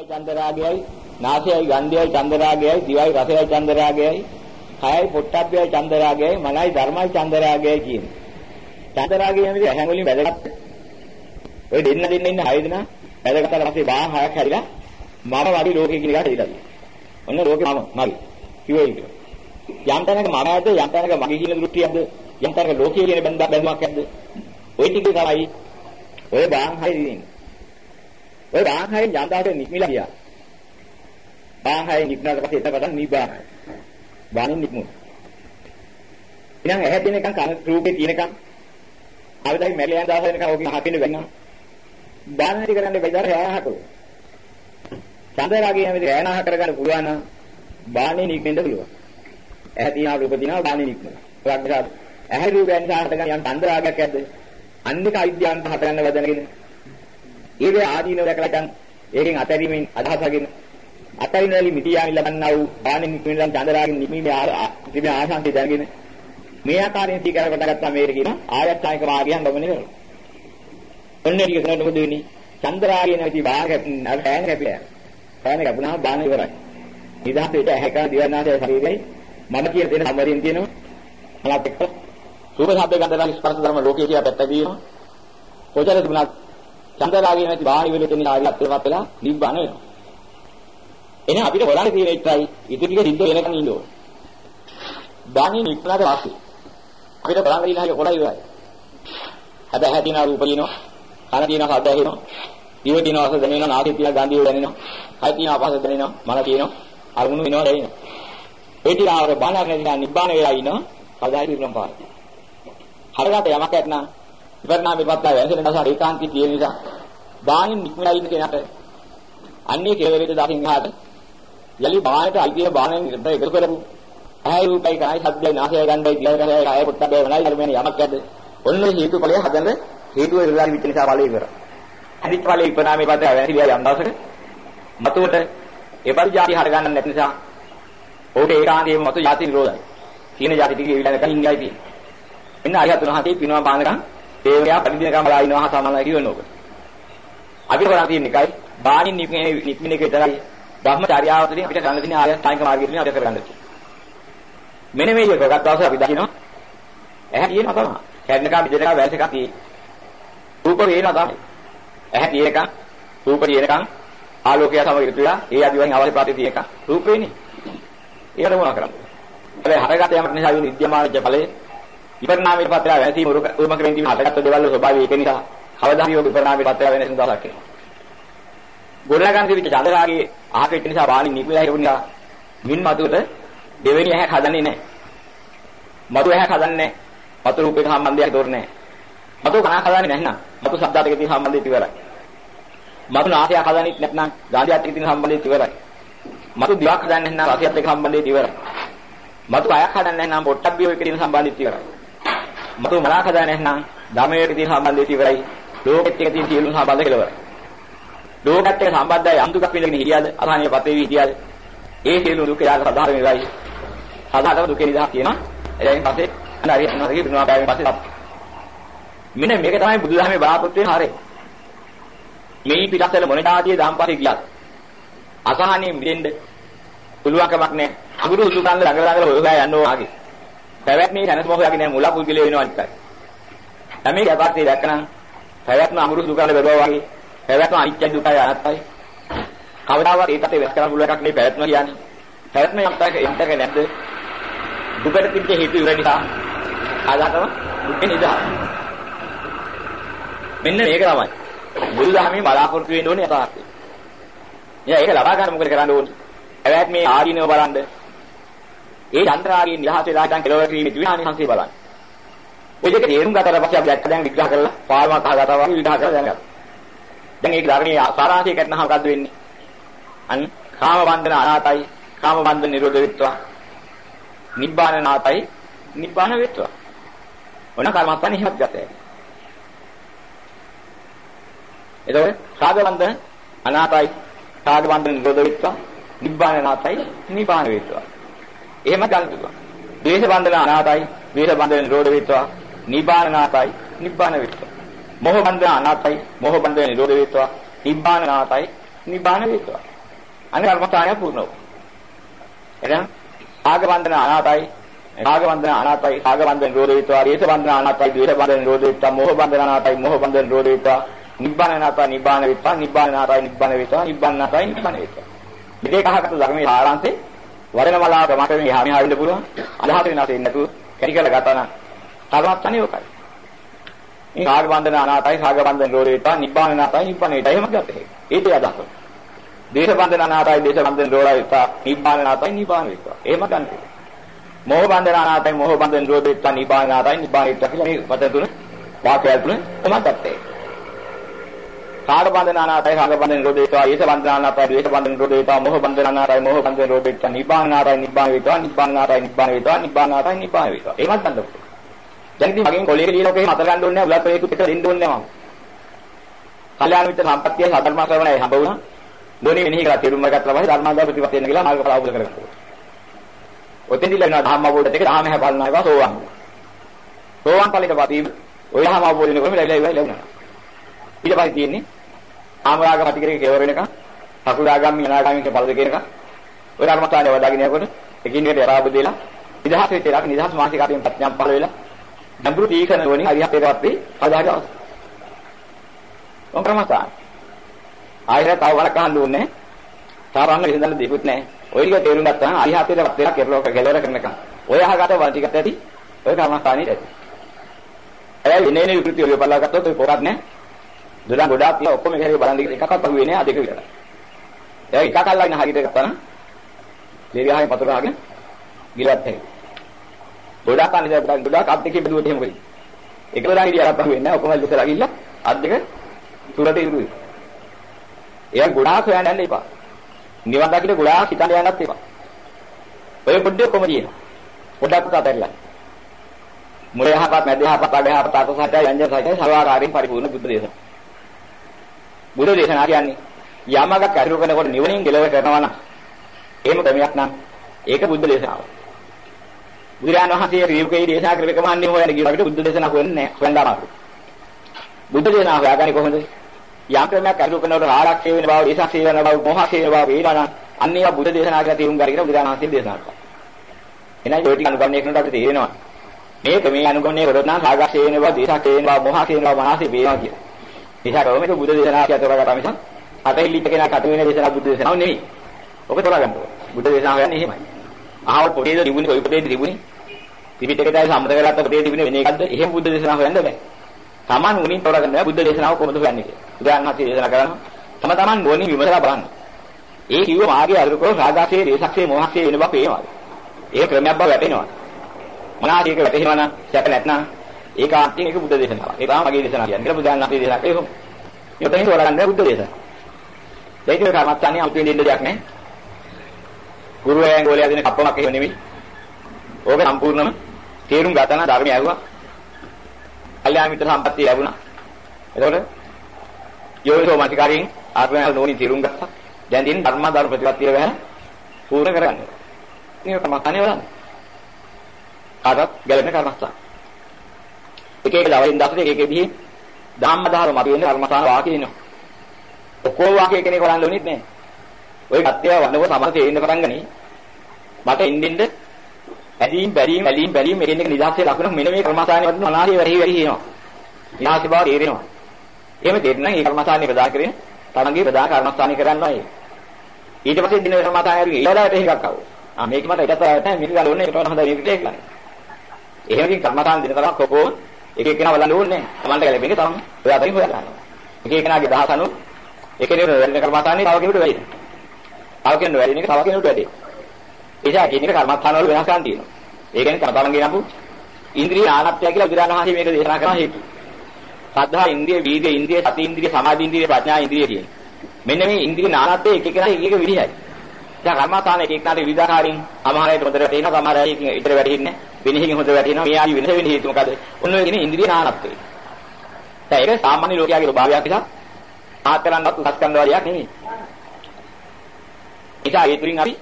රූපයි චන්දරාගයයි නාසයයි ගන්ධයයි චන්දරාගයයි දිවයි රසයයි චන්දරාගයයි කයයි පොට්ටබ්බයයි චන්දරාගයයි මනයි ධර්මයි චන්දරාගයයි කියන. චන්දරාගය කියන්නේ ඇහැන් වලින් වැදගත්. ඔය දෙන්න දෙන්න ඉන්න හය දෙනා වැදගත්ට පස්සේ බාහ හයක් හැරිලා මම වගේ ලෝකේ කියන එකට ඉඳලා. ඔන්න ලෝකේ මම මගේ. කිව්වේ ඒක. යම් තැනක මම ඇද්ද යම් තැනක මගේ කියන දෘෂ්ටියක්ද යම් තැනක ලෝකයේ කියන බඳ බැඳුමක් ඇද්ද ওই ටික තමයි ඔය බාහ හය දින්නේ. ඔය බාහ හය යන්දාට නික්මිලා ගියා. බාහ හය නික්නාට පස්සේ එතකොට නිබාහයි. බාහින් නික්මුන. ඉතින් ඇහැ තියෙනකන් කන රූපේ තියෙනකන් අවදායි මැරිලා යන දවස් වෙනකන් ඕකේ හපින්න වෙනවා. බාහිර කරන්නේ බෙදාර හැහකෝ. චන්දරාගේ හැමදේ ඈනහ කරගන්න පුළුවන් නම් බාහිර නික්මෙන්න පුළුවන්. ඇහැ තියෙන රූප තියෙනවා බාහිර නික්මන. ඒවත් නිසා ඇහැ රූපයන් සාහතගෙන යන චන්දරාගයක් ඇද්ද? අන්නික අවිද්‍යාවන්ත හතරන්න වදනගෙන. ඊවේ ආදීනව දැකලා දැන් ඒකෙන් අතැරීමෙන් අදහසගෙන අතරින් වල මිටියාමි ලබන්නා වූ බාණින් නික්මෙන් චන්දරාගෙන් නික්මීමේ තිබෙන ආශාන්ති දැනගෙන මේ ආකාරයෙන් සීකර කොට ගත්තා මේක කියන ආයත්කායක මාර්ගයන් ගමන කරනවා. ඔන්න ටික කරනකොට මොකද වෙන්නේ? චන්දරාගේ නැති භාග අර ඈන කැපිලා. ඈන කැපුණාම බාණ ඉවරයි. නිදහසට ඇහැක දිවනාසය ශරීරයයි මම කියන දේ සම්වරින් තියෙනවා. මලත් එක්ක සූප ශබ්ද ගන්ධ රස ස්පර්ශ ධර්ම ලෝකයේ කියලා පැත්ත දිනවා. කොචර තිබුණා චන්දරාගේ නැති බාහිර වෙලෙ තියෙන ආරියත් වෙලා පෙලා නිබ්බාන වෙනවා. එහෙනම් අපිට හොරන්නේ තියෙන එකයි ඉතින් ටික සිද්ධ වෙනකන් ඉන්න ඕන. බාහිර නික්ලාට වාසි. අපිට බලන්න ඉන්න හැටි කොටයි ඉවරයි. හැබැයි හැදින රූප දිනනවා, කන දිනනවා, ශබ්ද ඇහෙනවා, දිව දිනනවා, රස දැනෙනවා, නාසය දිනනවා, ගන්ධය දැනෙනවා, කය දිනනවා, අපහස දැනෙනවා, මන තියෙනවා, අරමුණු වෙනවා දැනෙනවා. ඒ ටික ආවර බාහනක් නැතිනම් නිබ්බාන වෙලා ඉනවා, කවදායි පිරුණම් පාර. හරකට යමක් ඇත්නම් විපරණාමෙපත්ත වෙනසෙන නිසා ඒකාන්තී තියෙන නිසා බාහින් නික්මලා ඉන්න කෙනාට අන්නේ කෙලවරේද දකින්න හාට යලි බාහිරට අයිතිය බාහිරෙන් එකතු කරපු ඇයි රූපයි කයි ශබ්දයි නාසය ගන්ධයි දිවකරයි කය පොට්ටබේ වලයි ධර්මයෙන් යමක් ඇද්ද? ඔන්න හේතුඵලය හදන්න හේතුව ඉරලා විච නිසා ඵලෙ ඉවර අනිත් ඵලෙ ඉපනාමේ පද වැසිලියා යම් දවසක මතුවට ඒ පරිජාති හර ගන්න නැති නිසා ඔහුට ඒකාන්තයෙන්ම මතු ಜಾති නිරෝධයි සීන ಜಾති ටික ඊළඟ කලින් ඉංගයි තියෙන්නේ. එන්න අරිහත් උනහතේ පිනවා බානකම් දේවයා පරිදිනකම් බලා ඉනවා සමානයි කියනෝක අපි කරා තියෙන එකයි බාණින් නික්මින එක විතරයි බ්‍රහ්මචාර්යාව තුළින් අපිට ගන්න තියෙන ආර්ය සායක මාර්ගය තුළින් අපිට කරගන්න තියෙන්නේ මෙන්න මේ එක ගත්ත දවසේ අපි දකිනවා ඇහැ තියෙනවා තමයි. කැඩෙනකම් බෙදෙනකම් වැස් එකක් තියෙයි. රූප වේනවා තමයි. ඇහැ තියෙනකම් රූප තියෙනකම් ආලෝකය සමග ඉතුරුලා ඒ අදිවයින් අවශ්‍ය ප්‍රාප්තිය තියෙනකම් රූප වෙන්නේ. ඒකට මොනවා කරන්නේ? හැබැයි හරගත යමක් නිසා වෙන විද්‍යමාන ඵලයේ විපරිණාමයේ පත්‍රය වැසීම උරුම කරමින් තිබෙන හටගත් දේවල් වල ස්වභාවය ඒක නිසා කවදා හරි විපරිණාමයේ පත්‍රය වෙන දවසක් එනවා. ගොඩනගන් තිබිච්ච චන්දරාගේ අහකෙට නිසා බාලි නිකුලා හිරුණා මින් මතුවට දෙවෙනි ඇහැක් හදන්නේ නැහැ. මතු ඇහැක් හදන්නේ නැහැ. මතු රූපයක සම්බන්ධයක් දෝරන්නේ නැහැ. මතු කනක් හදන්නේ නැත්නම් මතු ශබ්දයක තියෙන සම්බන්ධය ඉවරයි. මතු නාසයක් හදන්නේ නැත්නම් ගාන්ධියත් එක්ක තියෙන සම්බන්ධය ඉවරයි. මතු දිවක් හදන්නේ නැත්නම් රසයත් එක්ක සම්බන්ධය ඉවරයි. මතු කයක් හදන්නේ නැත්නම් පොට්ටබ්බිය එක්ක තියෙන සම්බන්ධය ඉවරයි. මතු මනක් හදන්නේ නැත්නම් ධමයට තියෙන සම්බන්ධය ඉවරයි. ලෝකෙත් එක්ක තියෙන සියලුම සම්බන්ධ කෙලවරයි. ලෝකත් එක්ක සම්බන්ධය යම් දුකක් විඳගෙන හිටියද අසහනිය පතේ හිටියද ඒ සියලු දුක යාග සාධාරණ වෙලයි සාධාරණ දුකේ නිදහස් කියනවා. එතෙන් පස්සේ අනාරිය අනාරිය පිරුණා බෑවෙන් පස්සේ මෙන්න මේක තමයි බුදුදහමේ බලාපොරොත්තු වෙන හරය. මේ පිටස්සල මොන જાතිය දහම්පතේ ගියත් අසහනිය මිදෙන්න පුළුවන්කමක් නැහැ. අගුරු උසු කන්ද ළඟ ළඟ හොයලා යන්න ඕනාගේ. පැවැත්මේ දැනස් මොහොතක් නෑ මුල පුද්ගලයා වෙනවා නිකයි. තමයි යපාත්තේ දැක්කනම් පැවැත්ම අගුරු උසු කන්ද බැලුවා වගේ පැවැත්ම අනිත්‍ය දුකයි අනාත්තයි. කවදාවත් ඒකට වෙස් කරන්න පුළුවන් එකක් නෙවෙයි පැවැත්ම කියන්නේ. පැවැත්ම යම්තක යම්තක නැද්ද? දුකට තිබෙන හේතු ඉවර නිසා ආදාතම දුකේ නිදහස්. මෙන්න මේක තමයි. බුදුදහමේ බලාපොරොත්තු වෙන්න ඕනේ යථාර්ථය. එයා ඒක ලබා ගන්න මොකද කරන්න ඕනේ? එවැත් මේ ආදීනව බලන්න. ඒ චන්ද්‍රාගයේ නිදහස් වෙලා දැන් කෙලවර කිරීමේ ද්විහානි සංසේ බලන්න. ඔය දෙක තේරුම් ගත්තට පස්සේ අපි දැක්ක දැන් විග්‍රහ කරලා පාරමක් අහගතා වගේ විග්‍රහ කරලා දැනගත්තා. දැන් ඒක ධර්මයේ සාරාංශය කරනවා මොකද්ද වෙන්නේ? අන් කාම බන්ධන අනාතයි කාම බන්ධන නිරෝධ වෙත්වා නිබ්බාන නාතයි නිබ්බාන වෙත්වා ඔන්න කර්මස්ථාන ඉහත් ගතයි එතකොට සාග බන්ධන අනාතයි සාග බන්ධන නිරෝධ වෙත්වා නිබ්බාන නාතයි නිබ්බාන වෙත්වා එහෙම ගන්න පුළුවන්. ද්වේෂ බන්ධන අනාතයි ද්වේෂ බන්ධන නිරෝධ වෙත්වා නිබ්බාන නාතයි නිබ්බාන වෙත්වා මොහ බන්ධන අනාතයි මොහ බන්ධන නිරෝධ වෙත්වා නිබ්බාන නාතයි නිබ්බාන වෙත්වා අන්න කර්මස්ථානය පූර්ණ වුණා. එහෙනම් ආග වන්දන අනාතයි රාග වන්දන අනාතයි රාග වන්දන නිරෝධ වේවා රේස වන්දන අනාතයි ද්වේෂ වන්දන නිරෝධ වේවා මෝහ වන්දන අනාතයි මෝහ වන්දන නිරෝධ වේවා නිබ්බාන අනාතයි නිබ්බාන වේවා නිබ්බාන අනාතයි නිබ්බාන වේවා නිබ්බාන අනාතයි නිබ්බාන වේවා. මේ කහකට ධර්මයේ සාරාංශේ වරණ මලාව මට මෙහා මෙහා වෙන්න පුළුවන්. අදහස වෙනස් වෙන්නේ නැතුව කැටි කරලා ගත්තා නම් කර්මස්ථානේ ඔකයි මේ රාග වන්දන අනාතයි රාග වන්දන නිරෝධ වේවා නිබ්බාන අනාතයි නිබ්බාන වේවා එහෙම ගත්තේ ඒකේ අදහස. දේශ වන්දන අනාතයි දේශ වන්දන නිරෝධ වේවා නිබ්බාන අනාතයි නිබ්බාන වේවා එහෙම ගන්නවා මෝහ බන්ධන අනාතයි මෝහ බන්ධන නිරෝධිත නිබ්බාන අනාතයි නිබ්බානිත කියලා මේ වචන තුන වාක්‍යය තුන තමයි ගත්තේ. කාඩ බන්ධන අනාතයි කාග බන්ධන නිරෝධිත ඊස බන්ධන අනාතයි ද්වේෂ බන්ධන නිරෝධිත මෝහ බන්ධන අනාතයි මෝහ බන්ධන නිරෝධිත නිබ්බාන අනාතයි නිබ්බාන වේවා නිබ්බාන අනාතයි නිබ්බාන වේවා නිබ්බාන අනාතයි නිබ්බාන වේවා. ඒවත් ගන්න ඕනේ. දැන් ඉතින් මගෙන් කොලේක ලියලා ඔකේ මතක ගන්න ඕනේ නැහැ. උලත් ඒකුත් එක දෙන්න ඕනේ නැහැ මම. කල්යාණ මිත්‍ර සම්පත්තිය සාධර්ම ශ්‍රවණය හම්බ වුණා. දොනේ මෙනෙහි කරලා තේරුම් ගත්තා පස්සේ ධර්මාදාය ප්‍රතිපත්තිය වෙන කියලා මාර්ගඵල අවබෝධ කරගන්නවා. ඔතෙන්දි ලැබෙනවා ධම්ම අවබෝධයත් එක්ක ධාම හැපල්නා ඒවා සෝවාන්. සෝවාන් ඵලයට පදී ඔය ධම්ම අවබෝධ වෙනකොටම ලැබිලා ඉවරයි ලැබුණා. ඊට පස්සේ තියෙන්නේ ආමරාග පටිකරේ කෙවර වෙනකන් සකුරාගාමී අනාගාමී කියන පළ දෙකේනක ඔය ධර්මතාවය වදාගෙන යනකොට එකින් එකට යරාබ දෙලා නිදහස් වෙච්ච එකක් නිදහස් මානසිකාරයෙන් ප්‍රඥාම් පහළ වෙලා නඹුරු තීකන වලින් අරිහත්ත්වයට වේ අදාහට අවශ්‍ය. ඔක්‍රමතා. ආයෙත් තව වරක් අහන්න ඕනේ. තාරංග ඉඳලා දෙකුත් නැහැ. ඔය ටික තේරුම් ගත්තාම අරිහත්ත්වයට වෙලා කෙරලෝක ගැලවර කරනකම්. ඔය අහකට වල් ටිකත් ඇති. ඔය කර්මස්ථානෙට ඇති. ඒ ඉන්නේ නේ විකෘති ඔය බලලා ගත්තොත් ඔය පොරක් නැහැ. දොඩම් ගොඩාක් තියලා ඔක්කොම එකේ බලන් එකක්වත් පහුවේ නෑ අදක විතරයි. ඒ එකක් අල්ලගෙන හරියට ගත්තා නම් ලේරියාගේ පතුර අහගෙන ගිලවත් හැකි. ගොඩාක් අනිත් ගොඩාක් අත් දෙකේ බෙදුවට එහෙම කරේ. එක දොඩම් ඉරියක් පහුවේ නෑ ඔක්කොම ඉස්සරහ ගිහිල්ලා අත් දෙක සුරට ඉරුයි. එයා ගොඩාක් හොයන්න යන්න එපා. නිවන් දකින්න ගොඩාක් හිතන්න යන්නත් එපා. ඔය පොඩ්ඩේ කොහොමද කියනවා? පොඩ්ඩක් අතහැරලා. මුල යහපත් මැද යහපත් අග යහපත් අත සත්‍ය යඤ්ඤ සත්‍ය සර්වාකාරයෙන් පරිපූර්ණ බුද්ධ දේශන. බුද්ධ දේශනා කියන්නේ යමක කරුණු කරනකොට නිවනින් කෙලව කරනවා නම් එහෙම ක්‍රමයක් නම් ඒක බුද්ධ දේශනාව. බුදුරජාණන් වහන්සේ රීවකේ දේශනා කරපු එකම අන්නේ හොයන ගියකට බුද්ධ දේශනා හොයන්නේ නැහැ. හොයන්න අමාරුයි. බුද්ධ දේශනාව හොයාගන්නේ කොහොමද? යම් ක්‍රමයක් කරුණු කරනකොට ආරක්ෂය වෙන බව, දේශක්ෂය වෙන බව, මොහක්ෂය වෙන බව වේලා නම් අන්න ඒවා බුද්ධ දේශනා කියලා තේරුම් ගන්න බුදුරජාණන් වහන්සේ දේශනා කරා. එනයි ඔය ටික අනුගමනය කරනකොට අපිට තේරෙනවා. මේක මේ අනුගමනය කරොත් නම් සාගතය වෙන බව, දේශක්ෂය වෙන බව, මොහක්ෂය වෙන බව මනසේ වේනවා කියලා. නිසා රෝමේක බුද්ධ දේශනා කියලා තෝරාගත්තා මිසක් අතෙල්ලිච්ච කෙනා කට වෙන දේශනා බුද්ධ දේශනාව නෙවෙයි. ඔක තෝරාගන්න ඕනේ. බුද්ධ දේශනාව කියන්නේ එහෙමයි. අහවල් පොතේද තිබුණේ කොයි පොතේද තිබුණේ? ත්‍රිපිටකයයි සම්මත කරගත්ත පොතේ තිබුණේ වෙන එකක්ද? එහෙම බුද්ධ දේශනාව හොයන්න බෑ. Taman උනින් තෝරාගන්න බෑ බුද්ධ දේශනාව කොහොමද හොයන්නේ කියලා. උදාහරණ හතේ දේශනා කරනවා. තම තමන් ගෝණි විමසලා බලන්න. ඒ කිව්ව මාර්ගය අරුකෝ රාගාසේ, දේශක්ෂේ, මොහක්ෂේ වෙන බව පේනවා. ඒ ක්‍රමයක් බව වැටෙනවා. මොනවාද ඒක වැටෙනවා නම් සැක නැත්නම් ඒකාන්තයෙන් ඒක බුද්ධ දේශනාව. ඒ තමයි මගේ දේශනාව කියන්නේ. කියලා බුදුන් වහන්සේ දේශනා කළේ කොහොමද? යොතෙන් තෝරගන්න බුද්ධ දේශනාව. ඒක කර්මස්ථානිය අලුතෙන් දෙන්න දෙයක් නැහැ. ගුරුවරයන් ගෝලයා දෙන කප්පමක් එහෙම නෙමෙයි. ඕක සම්පූර්ණම තේරුම් ගන්න ධර්මය ඇහුවා. කල්යාණ මිත්‍ර සම්පත්තිය ලැබුණා. එතකොට යෝනිසෝ මාතිකාරියෙන් ආත්මය නෝනි තේරුම් ගත්තා. දැන් තියෙන ධර්ම ධර්ම ප්‍රතිපත්තිය වැහ පූර්ණ කරගන්න. මේක කර්මස්ථානිය වලන්නේ. කාටත් ගැලපෙන කර්මස්ථාන. එක එක දවසින් දවසට එක එක විදිහේ ධම්මදාර මත වෙන කර්මස්ථාන වාක්‍ය එනවා. ඔක්කොම වාක්‍ය කෙනෙක් වරන් ලෝනිත් නෑ. ඔය කත්තිය වන්නකො සමහර තේින්න පටන් ගනි. මට ඉන්දින්ද ඇදීම් බැලීම් ඇලීම් බැලීම් මෙතන එක නිදහසේ ලකුණ මෙන්න මේ කර්මස්ථානේ වදින අනාදී වෙරි වෙරි එනවා. විනාශ බව තේරෙනවා. එහෙම තේරෙන නම් ඒ කර්මස්ථානේ ප්‍රදා කරගෙන තමන්ගේ ප්‍රදා කර්මස්ථානේ කරන්නවා ඒ. ඊට පස්සේ දින කර්මස්ථානේ හරි ඊළඟට එහෙකක් ආවෝ. ආ මේක මට ඊටත් නැහැ මේක ගන්න ඕනේ ඒකට හොඳයි මේකට ඒක ගන්න. එහෙම කින් කර්මස්ථාන දින තරක් කොකෝ එක එකනා බලන්න ඕනේ. තමන්ට ගැලපෙන්නේ තමයි. ඔය අතරින් හොයලා ගන්නවා. එක එකනාගේ දහස අනු එකනේ වැඩි කර්මස්ථානේ තව කෙනෙකුට වැඩි. තව කෙනෙකුට වැඩි එක තව කෙනෙකුට වැඩි. එසා කියන එක කර්මස්ථාන වල වෙනස්කම් තියෙනවා. ඒ කියන්නේ කර්මතලංගේ නපු ඉන්ද්‍රිය ආනත්‍ය කියලා බුදුරණන් වහන්සේ මේක දේශනා කරන හේතු. සද්ධා ඉන්ද්‍රිය, වීර්ය ඉන්ද්‍රිය, සති ඉන්ද්‍රිය, සමාධි ඉන්ද්‍රිය, ප්‍රඥා ඉන්ද්‍රිය කියන. මෙන්න මේ ඉන්ද්‍රිය නානත්‍ය එක එකනා එක එක විදිහයි. දැන් කර්මස්ථාන එක එකනාට විවිධාකාරින් සමහර අය හොඳට වැටෙනවා, සමහර අය ඊට වැටෙන්නේ වෙනෙහින් හොඳ වැටෙනවා. මේ ආදි වෙනස වෙන හේතු මොකද? ඔන්න ඔය කියන ඉන්ද්‍රිය නානත්වය. දැන් ඒක සාමාන්‍ය ලෝකයාගේ ස්වභාවයක් නිසා ආත්කරන්නත් උසස් කරන වලියක් නෙමෙයි. ඒක ඒ තුලින් අපි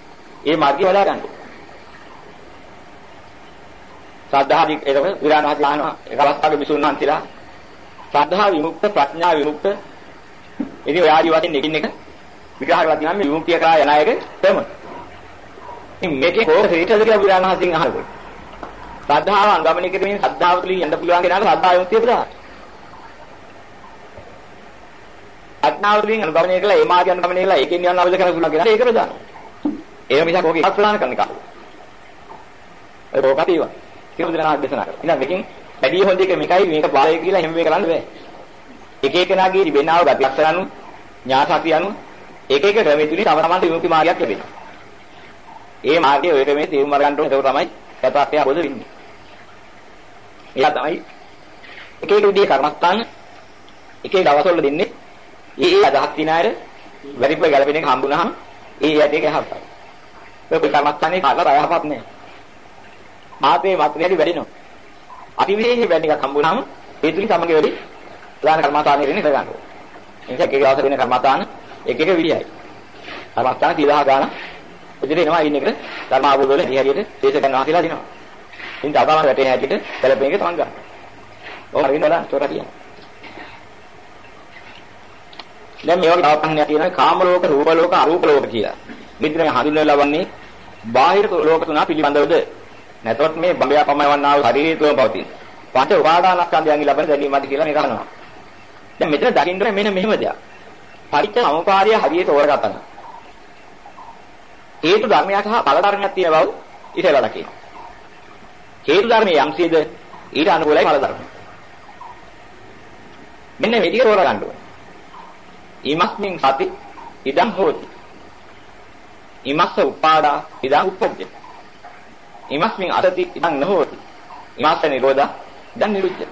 මේ මාර්ගය හොයා ගන්නවා. සද්ධාදී ඒක විරාණහත් ලානවා ඒක අවස්ථාවේ මිසුන් වහන්සේලා සද්ධා විමුක්ත ප්‍රඥා විමුක්ත ඉතින් ඔය ආදි වශයෙන් එකින් එක විග්‍රහ කරලා තියෙනවා මේ විමුක්තිය කරා යන අයගේ ක්‍රම. ඉතින් මේකේ කෝක ශ්‍රේෂ්ඨද කියලා බුදුරණවහන්සේගෙන් අහනවා. ශ්‍රද්ධාව අංගමනය කිරීමෙන් ශ්‍රද්ධාව තුළින් යන්න පුළුවන් කෙනාට ශ්‍රද්ධාව විමුක්තිය ප්‍රදාන. අඥාව තුළින් අනුගමනය කළා ඒ මාර්ගය අනුගමනය කළා ඒකෙන් යන අවශ්‍ය කරන පුළුවන් කෙනාට ඒක ප්‍රදාන. එහෙම මිසක් ඕක එකක් ප්‍රදාන කරන එක. ඒ රෝගات ඒවා. කියලා බුදුරණවහන්සේ දේශනා කරා. ඉතින් මේකෙන් වැඩි හොඳ එක මේකයි මේක පාරේ කියලා හැම වෙලේ කරන්න බෑ. එක එකනාගේ තිබෙනාව ගති ලක්ෂණ අනුව ඥාසාති අනුව එක එක ක්‍රමෙ තුලින් තම තමන්ට විමුක්ති මාර්ගයක් ලැබෙනවා. ඒ මාර්ගයේ ඔය ක්‍රමයේ තේරුම් අරගන්න ඕනේ ඒක තමයි යථාර්ථය අවබෝධ වෙන්නේ. එයා තමයි එක එක විදිහේ කර්මස්ථාන එක එක දවස්වල දෙන්නේ. ඒ ඒ අදහස් තින අය වැඩිපුර ගැලපෙන එක හම්බුනහම ඒ යට එක හම්බයි. ඒක කර්මස්ථානේ කාලා රයහපත් නෑ. මාතේ මාත්‍රයේදී වැඩිනවා. අතිවිශේෂ වැඩි එකක් හම්බුනහම ඒ තුලින් සමග වෙලි ප්‍රධාන කර්මස්ථානේ ඉන්නේ ඉඳ ගන්නවා. එනිසා එක එක දවස් දෙන කර්මස්ථාන එක එක විදියයි. කර්මස්ථාන 30 ගාන ඉදිරිය එනවා ඉන්න එකට ධර්ම ආභෝධ වල ඉහළියට දේශ ගන්න ආතිලා දිනවා. ඉතින් තවම වැටේ හැටියට පෙළපෙන එක තමන් ගන්න. ඔය හරියට බලන්න චෝරා කියන්නේ. දැන් මේ වගේ තව ප්‍රශ්නයක් තියෙනවා කාම ලෝක, රූප ලෝක, අරූප ලෝක කියලා. මෙතන හඳුන්වලා ලබන්නේ බාහිර ලෝක තුන පිළිබඳවද නැතොත් මේ බඹය පමවන්නා වූ ශරීරය තුම පවතින. පංච උපාදානස්කන්ධයන්ගේ ලබන දැනීමද කියලා මේ කරනවා. දැන් මෙතන දකින්න මෙන්න මෙහෙම දෙයක්. පරිච්ඡ සමුපාදය හරියට ඕරගත්තා නම් හේතු ධර්මයක් හා ඵල ධර්මයක් තියෙන බව ඉතලා දකින්න. හේතු ධර්මයේ යම්සේද ඊට අනුකූලයි ඵල ධර්ම. මෙන්න මේ ටික තෝරා ගන්න ඕනේ. ීමස්මින් සති ඉදං හෝති. ීමස්ස උපාදා ඉදං උප්පජ්ජති. ීමස්මින් අසති ඉදං නහෝති. ීමස්ස නිරෝධා ඉදං නිරුද්ධති.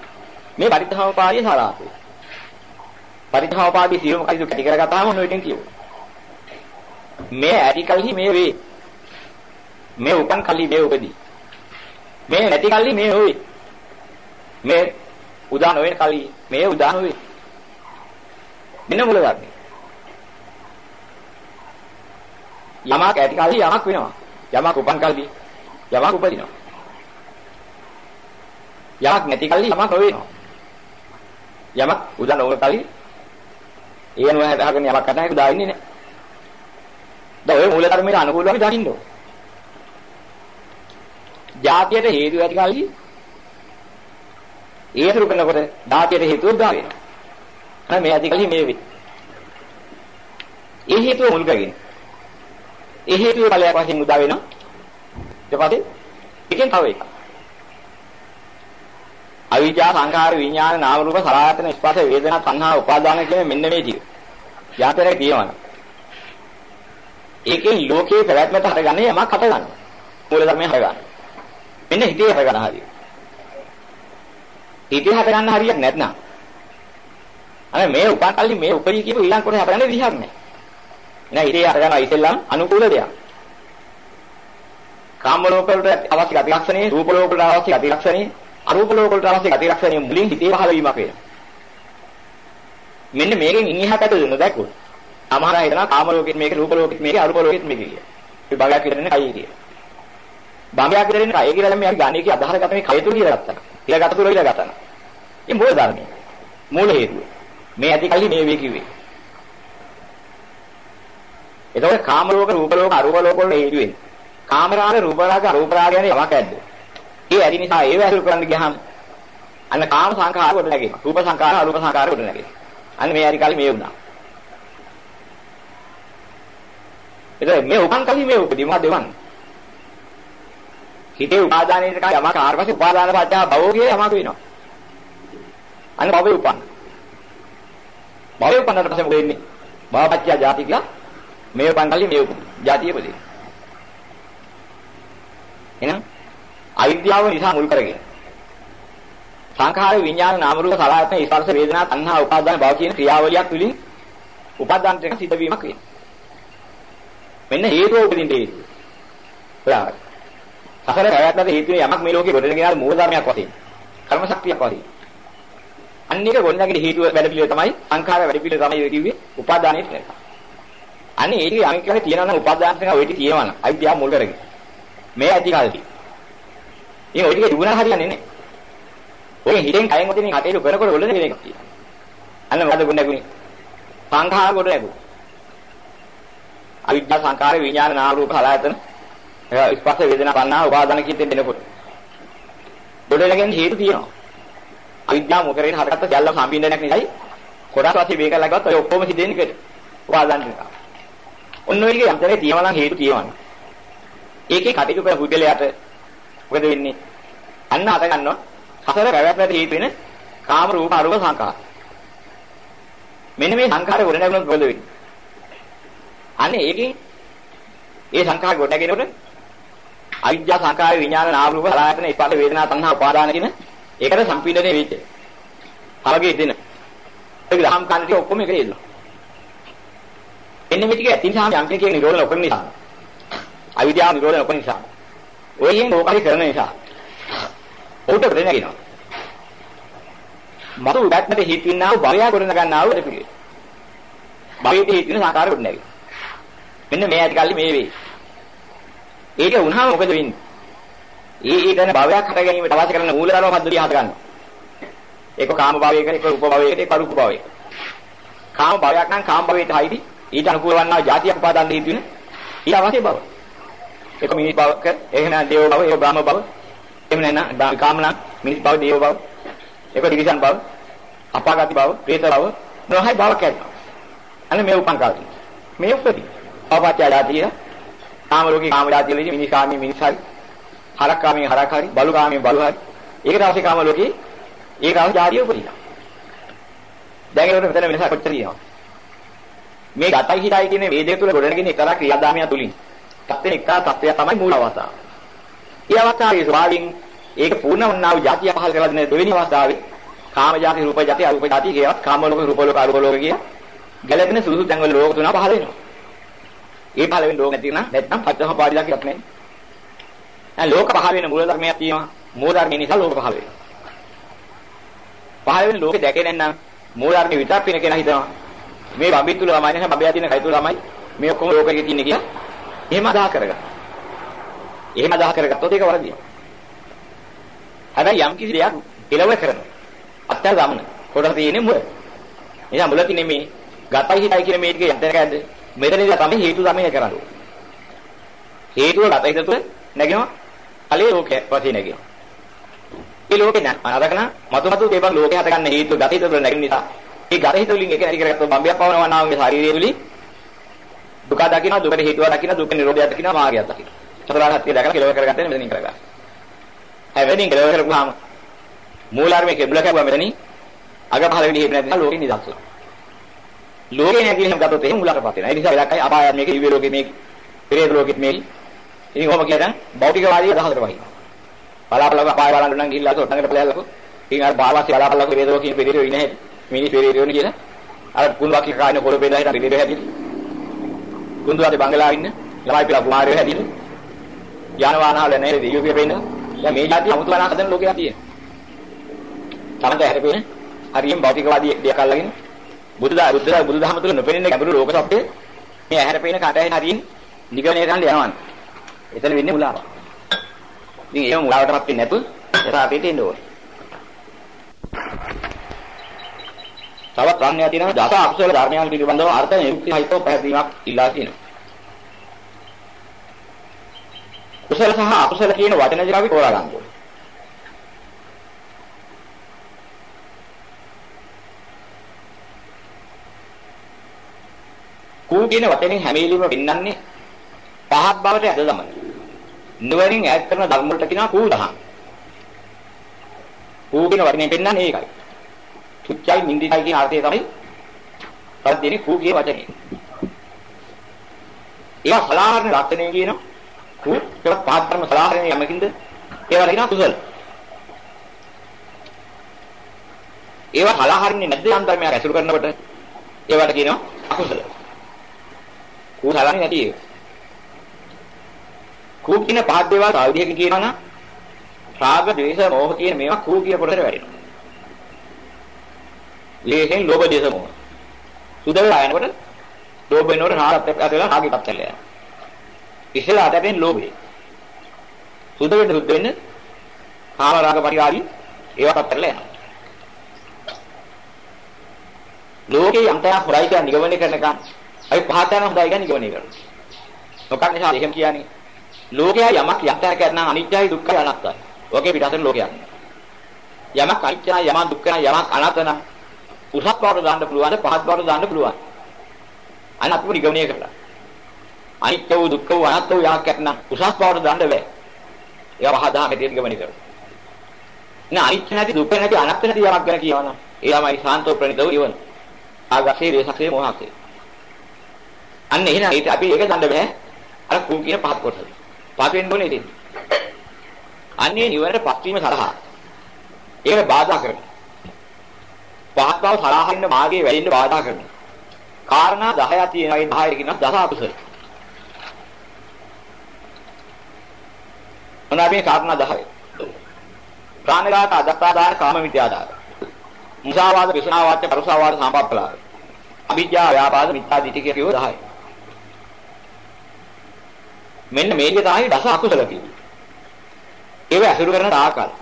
මේ පරිත්‍ථාවපාදී සාරාංශය. පරිත්‍ථාවපාදී සියලුම කයිසු කැටි කරගත්තාම ඔන්න ඔය ටික කියනවා. මේ ඇති කල්හි මේ වේ. මේ උපන් කල්හි මේ උපදී. මේ නැති කල්හි මේ හොයි. මේ උදාන වෙන කල්හි මේ උදාන වේ. මෙන්න මුල ගන්න. යමක් ඇති කල්හි යමක් වෙනවා. යමක් උපන් කල්හි යමක් උපදිනවා. යමක් නැති කල්හි යමක් නොවෙනවා. යමක් උදාන වල කල්හි ඒ අනුව හදාගෙන යමක් කරන්න ඒක දාන්නේ නැහැ. දැන් ඔය මූල ධර්මයට අනුකූලව අපි දකින්න ඕන. ಜಾතියට හේතු ඇති කල්හි ඒ අතුරු කරනකොට ධාතියට හේතුව දා වෙනවා. අර මේ ඇති කල්හි මේ වෙයි. ඒ හේතුව මුල් කරගෙන. ඒ හේතුව ඵලයක් වශයෙන් උදා වෙනවා. ඊට පස්සේ එකෙන් තව එකක්. අවිජ්ජා සංඛාර විඥාන නාම රූප සලආයතන ස්පර්ශ වේදනා සංහා උපාදාන කියන මෙන්න මේ ටික. යාතරේ තියෙනවා. ඒකෙන් ලෝකේ පැවැත්මට හරගන්නේ යමක් හට ගන්නවා. මූල ධර්මයෙන් හට ගන්නවා. මෙන්න හිතේ හට ගන්න හරිය. හිතේ හට ගන්න හරියක් නැත්නම් අනේ මේ උපන් කල්ලි මේ උපරි කියපු ඊළඟ කොට හට ගන්න විදිහක් නැහැ. එහෙනම් හිතේ හට ගන්නවා ඉතින්නම් අනුකූල දෙයක්. කාම ලෝක වලට අවශ්‍ය ගති ලක්ෂණේ, රූප ලෝක වලට අවශ්‍ය ගති ලක්ෂණේ, අරූප ලෝක වලට අවශ්‍ය ගති ලක්ෂණේ මුලින් හිතේ පහළ වීමක් වෙනවා. මෙන්න මේකෙන් ඉන්හිහට ඇතුළු දැක්කොත් සමහර අය හිතනවා කාම ලෝකෙත් මේක රූප ලෝකෙත් මේක අරූප ලෝකෙත් මේක කියලා. මේ භගයක් විතරනේ කයි කිය. භගයක් විතරනේ කය කියලා මේ අපි ගානේ කිය අදහර ගත මේ කය තුල කියලා ගත්තා. කියලා ගත තුල කියලා ගත්තා. මේ මූල ධර්මය. මූල හේතුව. මේ ඇති කල්ලි මේ වේ කිව්වේ. එතකොට කාම ලෝක රූප ලෝක අරූප ලෝක වල හේතු වෙන්නේ. කාම රාග රූප රාග අරූප රාග යන යමක් ඇද්ද? ඒ ඇති නිසා ඒව ඇසුරු කරන්න ගියාම අන්න කාම සංඛාර කොට නැගෙනවා. රූප සංඛාර අරූප සංඛාර කොට නැගෙනවා. අන්න මේ ඇති කල්ලි මේ වුණා. එතකොට මේ උපන් කලින් මේ උපදී මොකද දෙවන්නේ? හිතේ උපාදානයේ කා යමක් ආර්වසේ උපාදාන පත්‍යා භවෝගිය යමක් වෙනවා. අන්න භවයේ උපන්. භවයේ උපන්නට පස්සේ මොකද වෙන්නේ? භවපත්‍යා ජාති කියලා මේ උපන් කලින් මේ උපන්. ජාතිය පොදේ. එහෙනම් අවිද්‍යාව නිසා මුල් කරගෙන සංඛාර විඥාන නාම රූප සලආයතන ස්පර්ශ වේදනා තණ්හා උපාදාන භව කියන ක්‍රියාවලියක් තුලින් උපාදාන දෙක සිද්ධ වීමක් වෙනවා. මෙන්න හේතුව උපදින්න හේතුව. ප්‍රාණ. සසර පැවැත්මට හේතුවේ යමක් මේ ලෝකේ ගොඩනගෙන ආව මූල ධර්මයක් වශයෙන්. කර්ම ශක්තියක් වශයෙන්. අන්න එක ගොඩනගෙන හේතුව වැඩ පිළිවෙල තමයි සංඛාර වැඩ පිළිවෙල තමයි කිව්වේ උපාදානයේ නේද. අනේ ඒක අනිත් කෙනෙක් කියනවා නම් උපාදාන එක ඔය ටික කියනවා නම් අවිද්‍යාව මුල් කරගෙන. මේ ඇති කාලේ. ඉතින් ඔය ටික දුුණා හරියන්නේ නැහැ. ඔය හිතෙන් කයෙන් වදින කටේට කරකර ගොඩනගෙන එකක් තියෙනවා. අන්න මොකද ගොඩනගුනේ? සංඛාර ගොඩනගුනේ. අවිද්‍යා සංකාර විඥාන නාම රූප හලායතන ස්පර්ශ වේදනා පන්නා උපාදාන කියෙත් දෙනකොට. ගොඩනගෙන හේතු තියෙනවා. අවිද්‍යාව මොකරේන හරකට ගැල්ල සම්පින්දනයක් නිසායි කොටස් වශයෙන් මේක ලගවත් ඔය ඔක්කොම හිතෙන්නේ කෙට. උපාදාන නිසා ඔන්න ඔය ටික යන්ත්‍රේ තියෙනවා නම් හේතු තියෙනවා. ඒකේ කටයුතු කරන බුද්ධලයට මොකද වෙන්නේ? අන්න අත ගන්නවා. හතර පැවැත්මට හේතු වෙන කාම රූප අරූප සංකාර මෙන්න මේ සංඛාර ගොඩ නැගුණොත් මොකද වෙන්නේ? අනේ ඒකෙන් ඒ සංඛාර ගොඩ නැගෙනකොට අවිද්‍යා සංඛාර විඥාන නාම රූප සලආයතන ඉපාද වේදනා තණ්හා උපාදාන කියන ඒකට සම්පීඩනය වෙච්ච. කලගේ දෙන. ඒක දහම් කන්ති ඔක්කොම එක එල්ල. එන්නේ මේ ටික ඇතින් සාම යම් කෙනෙක් නිරෝධන ඔකන නිසා. අවිද්‍යාව නිරෝධන ඔකන නිසා. ඔයයෙන් ඕකයි කරන නිසා. උට ප්‍රේණගෙනවා. මතු උඩටට හිටින්නා වූ භවය ගොඩ නගන්නා වූ පිළිවෙල. භවයේ හිටින සංකාර ගොඩ නැගෙයි. මෙන්න මේ ඇති කල්ලි මේ වෙයි. ඒක වුණාම මොකද වෙන්නේ? ඒ ඊටන භවයක් හට ගැනීමට අවශ්‍ය කරන මූල ධර්ම පද්ධතිය හද ගන්නවා. ඒක කාම භවයක එක රූප භවයක එක රූප භවයක. කාම භවයක් නම් කාම භවයට හයිති ඊට අනුකූල වන්නා જાතියක් උපාදාන දෙහි තියෙන ඊට අවශ්‍ය භව. ඒක මිනිස් භවක එහෙම නැත්නම් දේව භව ඒක බ්‍රහ්ම භව. එහෙම නැත්නම් කාම නම් මිනිස් භව දේව භව ඒක දිවිසන් බව, අපාගති බව, പ്രേත බව, නොහයි බව කියනවා. අනේ මේ උපන් කාලේ. මේ උපදී. අපාචාලාතිය, කාම ලෝකේ කාම දාතියලදී මිනිසාමී මිනිසාරි, හරකාමී හරකාරි, බලුකාමී බලුහාරි. ඒක තමයි කාම ලෝකේ ඒක අවශ්‍ය ආදී උපදිනවා. දැන් ඒකට මෙතන වෙනසක් කොච්චර තියෙනවද? මේ ගතයි හිතයි කියන වේදේ තුල ගොඩනගෙන එක්තරා ක්‍රියාදාමය තුලින් තත්ත්වෙන එක්තරා තත්ත්වය තමයි මූල අවස්ථාව. ඒ අවස්ථාවේ ස්වභාවයෙන් ඒක පූර්ණ වුණා වූ යතිය පහල කරලා දෙන දෙවෙනි අවස්ථාවේ කාම යති රූප යති අරූප යති කියවත් කාම ලෝක රූප ලෝක අරූප ලෝක කිය ගැළපෙන සුසු තැන්වල ලෝක තුන පහල වෙනවා. ඒ පහල වෙන ලෝක නැති නම් නැත්නම් පච්චහ පාඩිලා කියක් නැහැ. දැන් ලෝක පහල වෙන මූල ධර්මයක් තියෙනවා. මූල ධර්මය නිසා ලෝක පහල වෙනවා. පහල වෙන ලෝකේ දැකේ නැත්නම් මූල ධර්මේ විතරක් පින කෙනා හිතනවා. මේ බඹිත් තුල ළමයි නැහැ බබයා තියෙන කයි තුල ළමයි මේ ඔක්කොම ලෝකෙක තියෙන කියලා. එහෙම අදා කරගන්න. එහෙම අදහ කරගත්තොත් ඒක වරදිනවා. හැබැයි යම් කිසි දෙයක් කෙලව කරනවා. අත්‍යර ගමන. කොටස තියෙන්නේ මුල. එහෙනම් මුල තියෙන්නේ මේ ගතයි හිතයි කියන මේ ටික යන්තර කැද්ද? මෙතනදී තමයි හේතු තමයි කරන්නේ. හේතුව ගත හිත තුළ නැගෙනවා. කලේ ලෝකයේ වශයෙන් නැගෙනවා. මේ ලෝකේ නෑ අරගෙන මතු මතු දේපන් ලෝකේ හට ගන්න හේතු ගත හිත තුළ නැගෙන නිසා ඒ ගත හිත වලින් එක නැති කරගත්තොත් බම්බයක් පවනවා නම් මේ ශරීරය තුලින් දුක දකින්න දුකට හේතුව දකින්න දුක නිරෝධය දකින්න මාර්ගය දකින්න. චතුරාර්ය සත්‍ය දැකලා කෙලව කරගත්තේ මෙතනින් කරගන්න. හැබැයි කෙලව කරපුවාම මූලාර්මයේ කෙබුල කැපුවා මෙතනින් අග පහළ වෙන්නේ හේතු නැති නිසා ලෝකේ නිදහස් වෙනවා. ලෝකේ නැති එහෙම ගත්තොත් එහෙම මුලකටපත් වෙනවා. ඒ නිසා වෙලක්යි අපායත් මේක දිව්‍ය ලෝකෙ මේක පෙරේත ලෝකෙත් මේක. ඉතින් කොහොම කියද භෞතිකවාදී අදහසට වහිනවා. බලාපලක අපාය බලන්න නම් ගිහිල්ලා තොට්ටකට පළයල්ලකෝ. ඉතින් අර බාවාසි බලාපලක පෙරේත ලෝකෙ පෙරේත වෙන්නේ නැහැ. මිනිස් පෙරේත වෙන්නේ කියලා. අර කුණුවක් කායින පොළ පෙරේත හිටන් පෙරේත හැදිලි. කුඳුවාගේ බංගලාව ඉන්න ළමයි පිලා කුමාරයෝ හැදිලි. යාන වාහන වල නැහැ දියුපිය පෙන්න. දැන් මේ જાතිය අමුතුවන හදන ලෝකයක් තියෙනවා. තමන්ට හැරෙන්නේ හරියම භෞතිකවාදී දෙයක් අල්ලගෙන බුදුදා බුද්ධ බුදුදහම තුළ නොපෙනෙන ගැඹුරු ලෝක සත්‍යය මේ ඇහැර පේන කටයෙන් හරියින් නිගමනය කරන්න යනවා. එතන වෙන්නේ මුලාව. ඉතින් ඒව මුලාවටපත් වෙන්නේ නැතු එරාටට එන්න ඕනේ. තවත් ප්‍රඥා තියෙනවා දස අකුසල ධර්මයන් පිළිබඳව අර්ථ නිරුක්ති හිතව පැහැදිලිවක් ඉල්ලා තියෙනවා. කුසල සහ අකුසල කියන වචන දෙක අපි තෝරා ගන්න ඕනේ. කූ කියන වචනේ හැම වෙලෙම පෙන්වන්නේ පහත් බවට ඇද දමන. නුවරින් ඈත් කරන ධර්ම වලට කියනවා කූ දහම්. කූ කියන වචනේ පෙන්වන්නේ ඒකයි. තුච්චයි නින්දිතයි කියන අර්ථය තමයි පරිදිනේ කූ කියන වචනේ. ඒක සලාහරණ ලක්ෂණය කියනවා. කූ ඒක පහත් ධර්ම සලාහරණ යමකින්ද ඒවා කියනවා කුසල. ඒවා සලාහරන්නේ නැද්ද යම් ධර්මයක් ඇසුරු කරනකොට ඒවට කියනවා අකුසල. කූ හලන්නේ නැති ඒක. කූ කියන පහත් දේවල් තව විදිහකින් කියනවා නම් රාග, ද්වේෂ, මෝහ කියන මේවා කූ කියන කොටසට වැටෙනවා. ලේසෙන් ලෝභ, දේශ, මෝහ. සුද වෙලා යනකොට ලෝභ වෙනකොට රාගත් ඇතලා රාගෙත් ඇතලා යනවා. ඉස්සෙල්ලා අතෙන් ලෝභය. සුද වෙන්න සුද වෙන්න කාම රාග පරිහාරි ඒවත් ඇතලා යනවා. ලෝකේ යම්තයක් හොරයි කියන නිගමනය කරනකම් අපි පහත යන හොඳයි ගැන නිගමනය කරනවා. මොකක් නිසාද එහෙම කියන්නේ? ලෝකයා යමක් යන්තර කරන අනිත්‍යයි දුක්ඛයි අනාත්තයි. ඔකේ පිටතට ලෝකයක්. යමක් අනිත්‍යයි යමක් දුක්ඛයි යමක් අනාත්තන උසස් බවට දාන්න පුළුවන් පහත් බවට දාන්න පුළුවන්. අන්න අපිට නිගමනය කරලා. අනිත්‍ය වූ දුක්ඛ වූ අනාත්ම වූ යමක් කරන උසස් බවට දාන්න බෑ. ඒවා පහදා මෙතෙන් නිගමනය කරනවා. නා අනිත්‍ය නැති දුක්ඛ නැති අනාත්ම නැති යමක් ගැන කියවනම් ඒ ළමයි සාන්තෝ ප්‍රණිතව ඉවන. ආගසේ රේසකේ මොහාසේ. අන්න එහෙනම් ඒක අපි ඒක දන්න බෑ. අර කු කියන පහත් කොටස. පහත් වෙන්න ඕනේ ඉතින්. අන්නේ නිවනට පත් වීම සඳහා ඒක බාධා කරනවා. පහත් බව සලහා ඉන්න මාර්ගයේ වැඩින්න බාධා කරනවා. කාරණා 10ක් තියෙනවා. ඒ 10 කියන දස අකුසල. මොනවා මේ කාරණා 10? ප්‍රාණඝාත, අදත්තාදාන, කාම විද්‍යාදාන. මුසාවාද, විසනාවාද, පරුසාවාද, සම්පප්පලාද. අවිජ්ජා, ව්‍යාපාද, මිත්‍යා දිටි කියෝ 10යි. මෙන්න මේක තමයි දස අකුසල කියන්නේ. ඒව අසුරු කරන ආකාරය.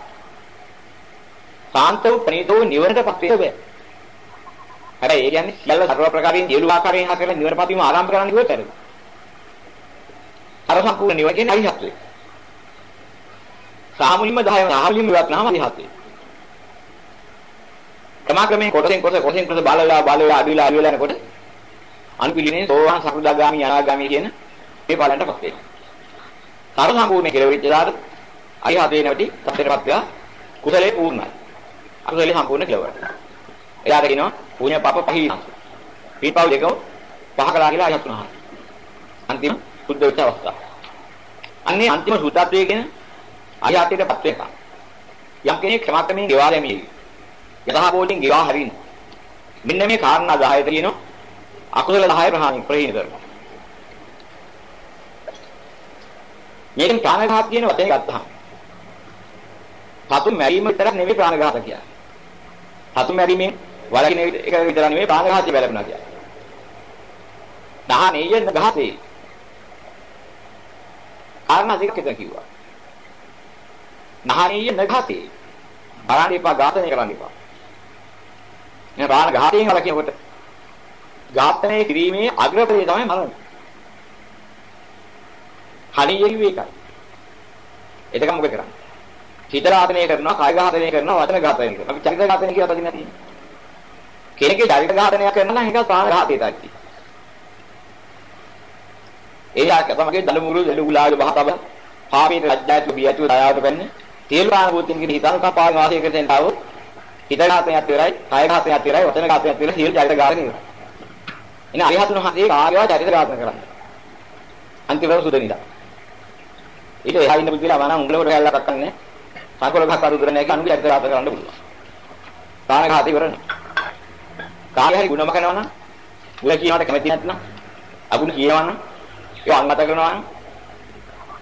සාන්ත වූ ප්‍රණීතෝ නිවනටපත් වෙන්න බෑ. හැබැයි ඒ කියන්නේ සියල්ල සර්ව ප්‍රකාරයෙන් සියලු ආකාරයෙන් හතරලා නිවනපත් වීම ආරම්භ කරන්න කිව්වොත් හරිද? අර සම්පූර්ණ නිවන කියන්නේ අරිහත්ත්වය. සාමුලින්ම 10 සාමුලින්ම ඉවත් නම් අරිහත්ත්වය. ක්‍රමක්‍රමයෙන් කොටසෙන් කොටස කොටසෙන් කොටස බලලා බලලා අඩුවිලා අඩුවිලා යනකොට අනුපිළිනේ සෝවාන් සකෘදාගාමි අනාගාමි කියන මේ ඵලයන්ටපත් වෙනවා. සාර සම්පූර්ණ කියලා වෙච්ච දාට අරිහතේ නැවති සතරපත් වෙලා කුසලේ පූර්ණයි. අකුසලේ සම්පූර්ණ කෙලවර. එයාට කියනවා පුණ්‍ය පාප පහිනස්. පිටපව් දෙකම පහ කළා කියලා අයත් උනහා. අන්තිම සුද්ධ වෙච්ච අවස්ථාව. අන්නේ අන්තිම සුද්ධත්වයේ කියන අයහතේටපත් වෙනවා. යම් කෙනෙක් ක්‍රමක්‍රමයෙන් ගෙවා දැමී යතහ බෝධින් ගෙවා හරින්න. මෙන්න මේ කාරණා 10 තියෙනවා. අකුසල 10 ප්‍රහාණය ප්‍රහීන කරනවා. මේකෙන් ප්‍රාණඝාත කියන වචනේ ගත්තාම සතුන් මැරීම විතරක් නෙවෙයි ප්‍රාණඝාත කියන්නේ. සතුන් මැරීමෙන් වලකින එක විතර නෙවෙයි ප්‍රාණඝාතය වැළපෙනවා කියන්නේ. දහනේය නඝාතේ. කාරණා දෙකක් එක කිව්වා. නහනේය නඝාතේ. බලන්න එපා ඝාතනය කරන්න එපා. මේ ප්‍රාණඝාතයෙන් වලකිනකොට ඝාතනය කිරීමේ අග්‍රපදේ තමයි මරණය. හණියෙ කිව්වේ ඒකයි. එතකම මොකද කරන්නේ? හිත ඝාතනය කරනවා, කාය ඝාතනය කරනවා, වචන ඝාතනය කරනවා. අපි චරිත ඝාතනය කියලා තදින් නැති. කෙනෙක්ගේ චරිත ඝාතනය කරනවා නම් ඒක ප්‍රාණ ඝාතයටයි. ඒ ආක තමගේ දලමුරු දලුලාගේ බහතබ පාපීත ලැජ්ජාතු බියතු දයාවට වෙන්නේ. තේල් ප්‍රාණ භූතින් කියන හිතන කපාල වාසය කරගෙන තාව හිත ඝාතනයත් ඉවරයි, කාය ඝාතනයත් ඉවරයි, වචන ඝාතනයත් ඉවරයි, සියලු චරිත ඝාතනය ඉවරයි. එන අරිහතුන් වහන්සේ කාර්යව චරිත ඝාතන කරන්නේ. අන්තිමව සුදනිදා. ඊට එහා ඉන්න පුදුලා මම උඹලවට හැල්ලක් අක්කන්නේ. සංකල ගහක් අරු කරන එක අනුගේ චරිත ඝාතන කරන්න පුළුවන්. කාණ ඝාතය ඉවරනේ. කාගේ හරි ಗುಣම කරනවා නම් මුල කියනවට කැමති නැත්නම් අගුණ කියනවා නම් ඒ අංගත කරනවා නම්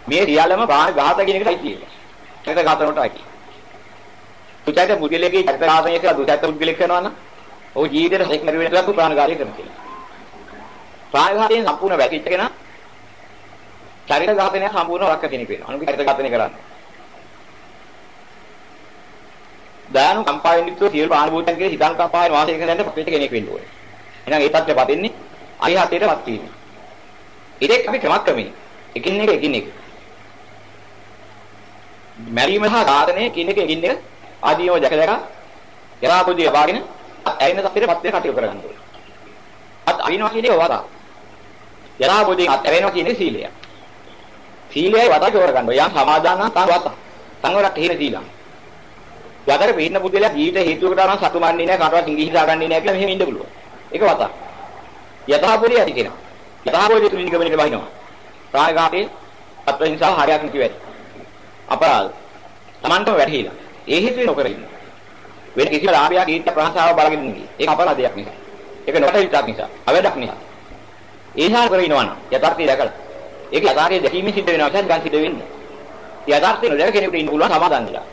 මේ සියල්ලම ප්‍රාණ ඝාත කියන එකයි තියෙන්නේ. චරිත ඝාතන වලට අයිති. දුචරිත මුදලේගේ චරිත ඝාතනය කියලා දුචරිත මුදලේ කරනවා නම් ඔහු ජීවිතේට හැක් නැති වෙන තරම් ප්‍රාණ ඝාතය කරන කියලා. ප්‍රාණ ඝාතයෙන් සම්පූර්ණ වැකිච්ච කෙනා චරිත ඝාතනය සම්පූර්ණ වරක්ක කෙනෙක් වෙනවා. අනුගේ චරිත ඝාතනය කරන්නේ. දානු කම්පාවෙන් යුක්තව සියලු ප්‍රාණභූතයන් කියලා හිතන් කම්පාවෙන් වාසය කරන පපෙච්ච කෙනෙක් වෙන්න ඕනේ. එහෙනම් ඒ තත්ත්වය පදින්නේ අරිහතේටපත් වීම. ඉතින් අපි ක්‍රමක්‍රමී එකින් එක එකින් එක. මැරීම සහ ඝාතනය කින එක එකින් එක ආදීනව දැක දැක යරාපොදී වවාගෙන ඇයින තත්ත්වයටපත් වෙන කටයුතු කරගන්න ඕනේ. අත් අරිනවා කියන්නේ වදා. යරාපොදී අත් ඇරෙනවා කියන්නේ සීලය. සීලයයි වදා කරගන්න. යම් සමාදාන තම වත. සංවරක් හේන සීලං. යතර පිටින පුද්ගලයා ජීවිත හේතුවකට අරන් සතුමන්නේ නැහැ කාටවත් ඉංග්‍රීසි දාගන්නේ නැහැ කියලා මෙහෙම ඉන්න පුළුවන්. ඒක වත. යථාපෝරිය ඇති කෙනා. යථාපෝරිය තුලින් ගමනේ බහිනවා. ප්‍රාණඝාතේ අත්විඳින්සා හරයක් නැති වෙයි. අපරාධ. Tamanටම වැටහිලා. ඒ හේතුවේ නොකර ඉන්න. වෙන කිසිම ලාභයක් ඊට ප්‍රහසාව බලගෙන ඉන්නේ. ඒක අපරාධයක් නිසා. ඒක නොකටිටක් නිසා. අවැඩක් නිසා. ඒහාර කර ඉනවනම් යථාර්ථය දැකලා. ඒක යථාර්ථය දැකීමෙන් සිද්ධ වෙනවා කියන්නේ ගන් සිද්ධ වෙන්නේ. යථාර්ථය නොදැක කෙනෙකුට ඉන්න පුළුවන් සමාදන් වෙලා.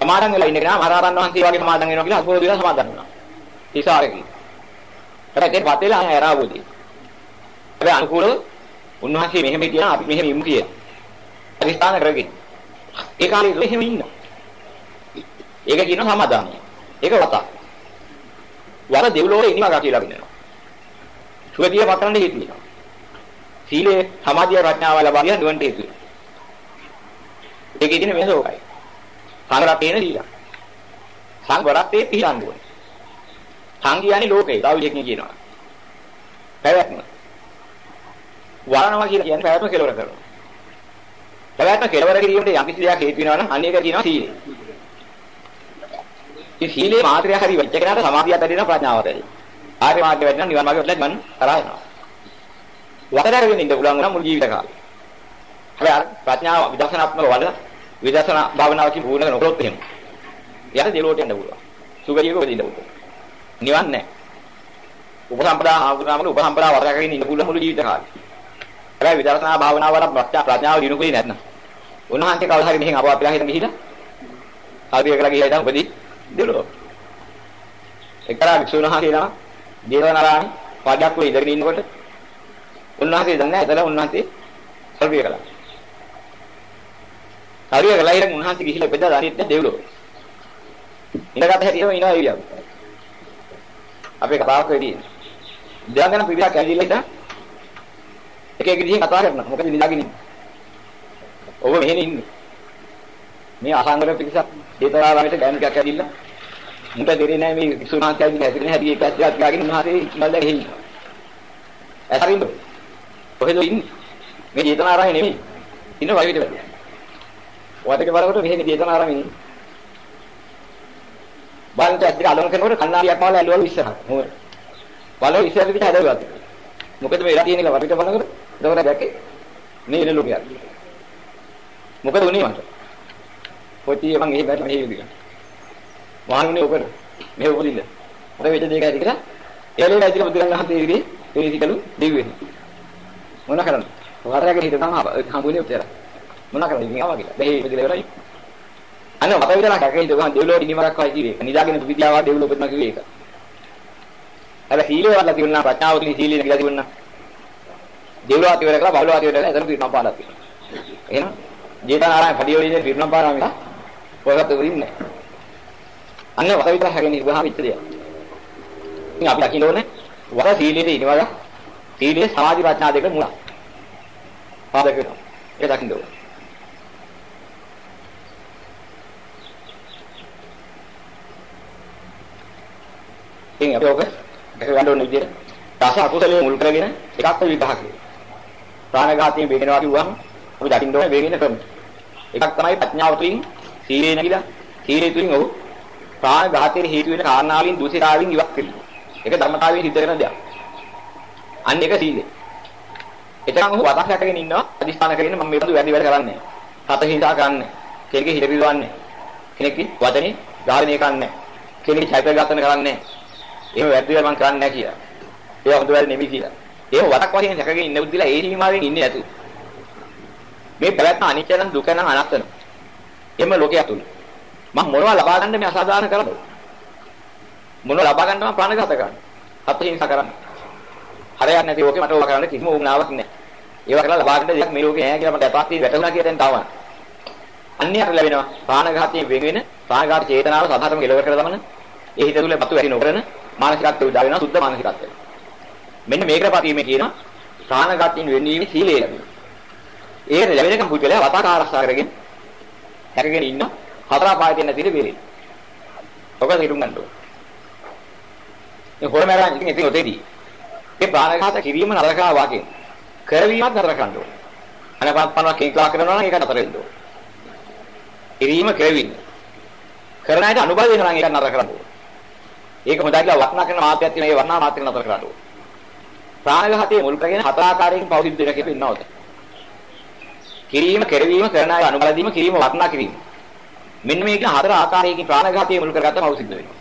සමාදන් වෙලා ඉන්න කෙනා මහරහතන් වහන්සේ වගේ සමාදන් වෙනවා කියලා අසුර දින සමාදන් වෙනවා. තිසාරකී. හැබැයි ඒක පතේලා ආය ආරාවෝදී. හැබැයි අනුකූලව උන්වහන්සේ මෙහෙම හිටියා අපි මෙහෙම ඉමු කියලා. අදිස්ථාන කරගෙන. ඒ කාලේ මෙහෙම ඉන්න. ඒක කියන සමාදානය. ඒක වත. වර දෙව්ලෝකේ ඉනිවා කියලා කියනවා. සුගතිය පතරන්නේ හිටිනවා. සීලේ සමාධිය ප්‍රඥාව ලබා ගන්න නිවන්ට හේතු වෙනවා. ඒකේ තියෙන වෙනස ඕකයි. සංගරත් තියෙන සීල. සංවරත් ඒ පිළිගන්න ඕනේ. සං කියන්නේ ලෝකේ. තව විදිහකින් කියනවා. පැවැත්ම. වරණවා කියලා කියන්නේ පැවැත්ම කෙලවර කරනවා. පැවැත්ම කෙලවර කිරීමට යම් කිසි දෙයක් හේතු වෙනවා නම් අන්න ඒක කියනවා සීලය. මේ සීලේ මාත්‍රය හරි වෙච්ච කෙනාට සමාධියත් වැඩි වෙනවා ප්‍රඥාවත් වැඩි. ආර්ය මාර්ගය වැඩි නම් නිවන් මාර්ගය වැඩි නම් කරා යනවා. වතරර වෙන්න ඉන්න පුළුවන් නම් මුළු ජීවිත කාලේ. හැබැයි ප්‍රඥාව විදර්ශනාත්මක වල විදර්ශනා භාවනාවකින් පුහුණු කරනකොට එහෙම. යාට දෙලෝට යන්න පුළුවන්. සුගතියක වෙදින්න පුළුවන්. නිවන් නැහැ. උපසම්පදා ආගුණාමල උපසම්පදා වරකගෙන ඉන්න පුළුවන් මුළු ජීවිත කාලේ. හැබැයි විදර්ශනා භාවනාව වල ප්‍රඥාව දිනු කරේ නැත්නම්. උන්වහන්සේ කවදා හරි මෙහෙන් අපව අපිලා හිටන් ගිහිලා ආදී කරලා ගිහිලා ඉතින් උපදී දෙලෝ. එක්තරා වික්ෂුණා කියලා දේවනාරාමේ පාඩයක් වෙ ඉඳගෙන ඉන්නකොට උන්වහන්සේ දන්නේ නැහැ එතන උන්වහන්සේ සල්විය කළා. සල්විය කළා ඉතින් උන්වහන්සේ ගිහිල්ලා බෙදලා දාන්නේ දෙව්ලෝ. ඉඳගත් හැටිම ඉනවා එළියක්. අපේ කතාවක් වෙදී. දෙවඟන පිළිලා කැවිලා ඉඳන් එක එක විදිහින් කතා කරනවා. මොකද නිදාගෙන ඉන්නේ. ඔබ මෙහෙම ඉන්නේ. මේ අසංගර පිටසක් දේතරාවන්ට ගෑනු එකක් ඇවිල්ලා මුට දෙරේ නැහැ මේ විසුණාන්තයන් හැදෙන හැටි එක ඇත්තක් ගාගෙන මහතේ ඉන්නල්ලා ගෙහින්. ඇතරින්ද කොහෙද ඉන්නේ? මේ ජේතනාරාමේ නෙමෙයි. ඉන්න වයිවිට වැඩ. ඔයාලගේ බලකට මෙහෙම ජේතනාරාමේ ඉන්නේ. බලන්න ඇත්තට අලවන කරනකොට කන්නාඩියක් මාලා ඇලුවලු ඉස්සරහ. මොකද? බලව ඉස්සරහ පිට හැදගත්තා. මොකද මේ ඉලා තියෙන එක වටේට බලනකොට එතකොට දැක්කේ මේ ඉන්න ලෝකයක්. මොකද උනේ මට? පොටි මං එහෙ බැලුවා මෙහෙ විදිහට. වාහනේ උකට මෙහෙ උපදින්න. අර වෙච්ච දෙයක් ඇති කියලා එළේ ඇවිත් බුදුරන් වහන්සේ ඉරිදී ඒ ඉතිකලු දෙවිවෙන. මොන කරන්නේ? වතරගෙන හිට තමයි හම්බුනේ උතර. මොන කරන්නේ? ඉතින් ආවා කියලා. දෙහි ඉපදිලා ඉවරයි. අන්න වත විතරක් කැකේ දුගන් දෙවිලෝ ඉනිමරක් වයි කිව්වේ. නිදාගෙන විද්‍යාව දෙවිලෝ උපදිනවා කිව්වේ ඒක. අර සීලය වල තිබුණා ප්‍රඥාව තුලින් සීලය කියලා තිබුණා. දෙවිලෝ අති වෙර කරලා බහුලෝ අති වෙර කරලා එතන පිරිනම් පාලා තියෙනවා. එහෙනම් ජේතනාරාම පඩියෝලියේ පිරිනම් පාරාම ඉත ඔයගත් උරින්නේ. අන්න වත විතර හැගෙන ඉවහා විච්ච දෙයක්. ඉතින් අපි දකින්න ඕනේ වර සීලයේ ඉනිවල සීලයේ සමාධි ප්‍රඥා දෙක මුල. පාදක වෙනවා. ඒක දකින්න ඕනේ. ඉතින් අපි ඔක දැක ගන්න ඕන විදිහට දස අකුසලයේ මුල් කරගෙන එකක් විභාගය. ප්‍රාණඝාතයෙන් වේගෙනවා කිව්වම අපි දකින්න ඕනේ වේගෙන ක්‍රම. එකක් තමයි ප්‍රඥාව තුළින් සීලේ නැගිලා සීලේ තුළින් ඔව් ප්‍රාණඝාතයේ හේතු වෙන කාරණාවලින් දුසිතාවෙන් ඉවත් කිරීම. ඒක ධර්මතාවයෙන් සිද්ධ කරන දෙයක්. අන්න ඒක සීලේ. එතන ඔහු වතක් රැකගෙන ඉන්නවා අදිස්ථාන කරගෙන මම මේ බඳු වැඩි වැඩ කරන්නේ නැහැ. සත හිතා කරන්නේ. කෙනෙක්ගේ හිත පිළිවන්නේ. කෙනෙක්ගේ වචනේ ධාරණය කරන්නේ. කෙනෙක්ගේ චෛත්‍ය ඝාතන කරන්නේ. එහෙම වැරදි වැඩ මම කරන්නේ නැහැ කියලා. ඒක හොඳ වැඩ නෙමෙයි කියලා. ඒක වතක් වශයෙන් රැකගෙන ඉන්න බුද්ධිලා ඒ සීමාවෙන් ඉන්නේ නැතු. මේ පැවැත්ම අනිත්‍ය නම් දුක නම් අනාත්ම. එම ලෝකයේ අතුල. මම මොනවා ලබා ගන්න මේ අසාධාරණ කරන්නේ? මොනවා ලබා ගන්නව ප්‍රාණඝාත කරන්නේ. හත්හිංස කරන්නේ. හරයක් නැති ඕකේ මට ඕවා කරන්න කිසිම උගනාවක් නැහැ. ඒවා කරලා ලබා ගන්න දෙයක් මේ ලෝකේ නැහැ කියලා මට අපහත් වැටුණා කියලා දැන් තාම. අන්‍යයට ලැබෙනවා ප්‍රාණඝාතයෙන් වෙන වෙන ප්‍රාණඝාත චේතනාව සාධාරණව කෙලවර කර දමන ඒ හිත තුළ පතු වැඩි නොකරන මානසිකත්වය උදා වෙනවා සුද්ධ මානසිකත්වය. මෙන්න මේකට පාපීමේ කියනවා ප්‍රාණඝාතයෙන් වෙන්නීමේ සීලය ලැබෙනවා. ඒ ලැබෙනකම් පුද්ගලයා වතාකාර ආරක්ෂා කරගෙන හැරගෙන ඉන්න හතර පායතේ නැතිද වෙලෙන්නේ. ඔක හිතුම් ගන්න ඕනේ. මේ හොරමරන් ඉතින් ඉතින් ඔතේදී මේ ප්‍රාණඝාත කිරීම නරකා වාගේ කරවීමත් නතර කරන්න ඕනේ. අනපත් පනවා කේකලා කරනවා නම් ඒක නතර වෙන්න ඕනේ. කිරීම කරවීම. කරන අයට අනුබල වෙනවා නම් ඒක නතර කරන්න ඕනේ. ඒක හොඳයි කියලා වර්ණනා කරන මාත්‍යයක් තියෙන ඒ වර්ණනා මාත්‍ය නතර කරන්න ඕනේ. ප්‍රාණඝාතයේ මුල් කරගෙන හතර ආකාරයකින් පෞසිද්ධ වෙන කියලා ඉන්නවද? කිරීම කරවීම කරන අය අනුබල දීම කිරීම වර්ණනා කිරීම. මෙන්න මේක හතර ආකාරයකින් ප්‍රාණඝාතයේ මුල් කරගත්ත පෞසිද්ධ වෙනවා.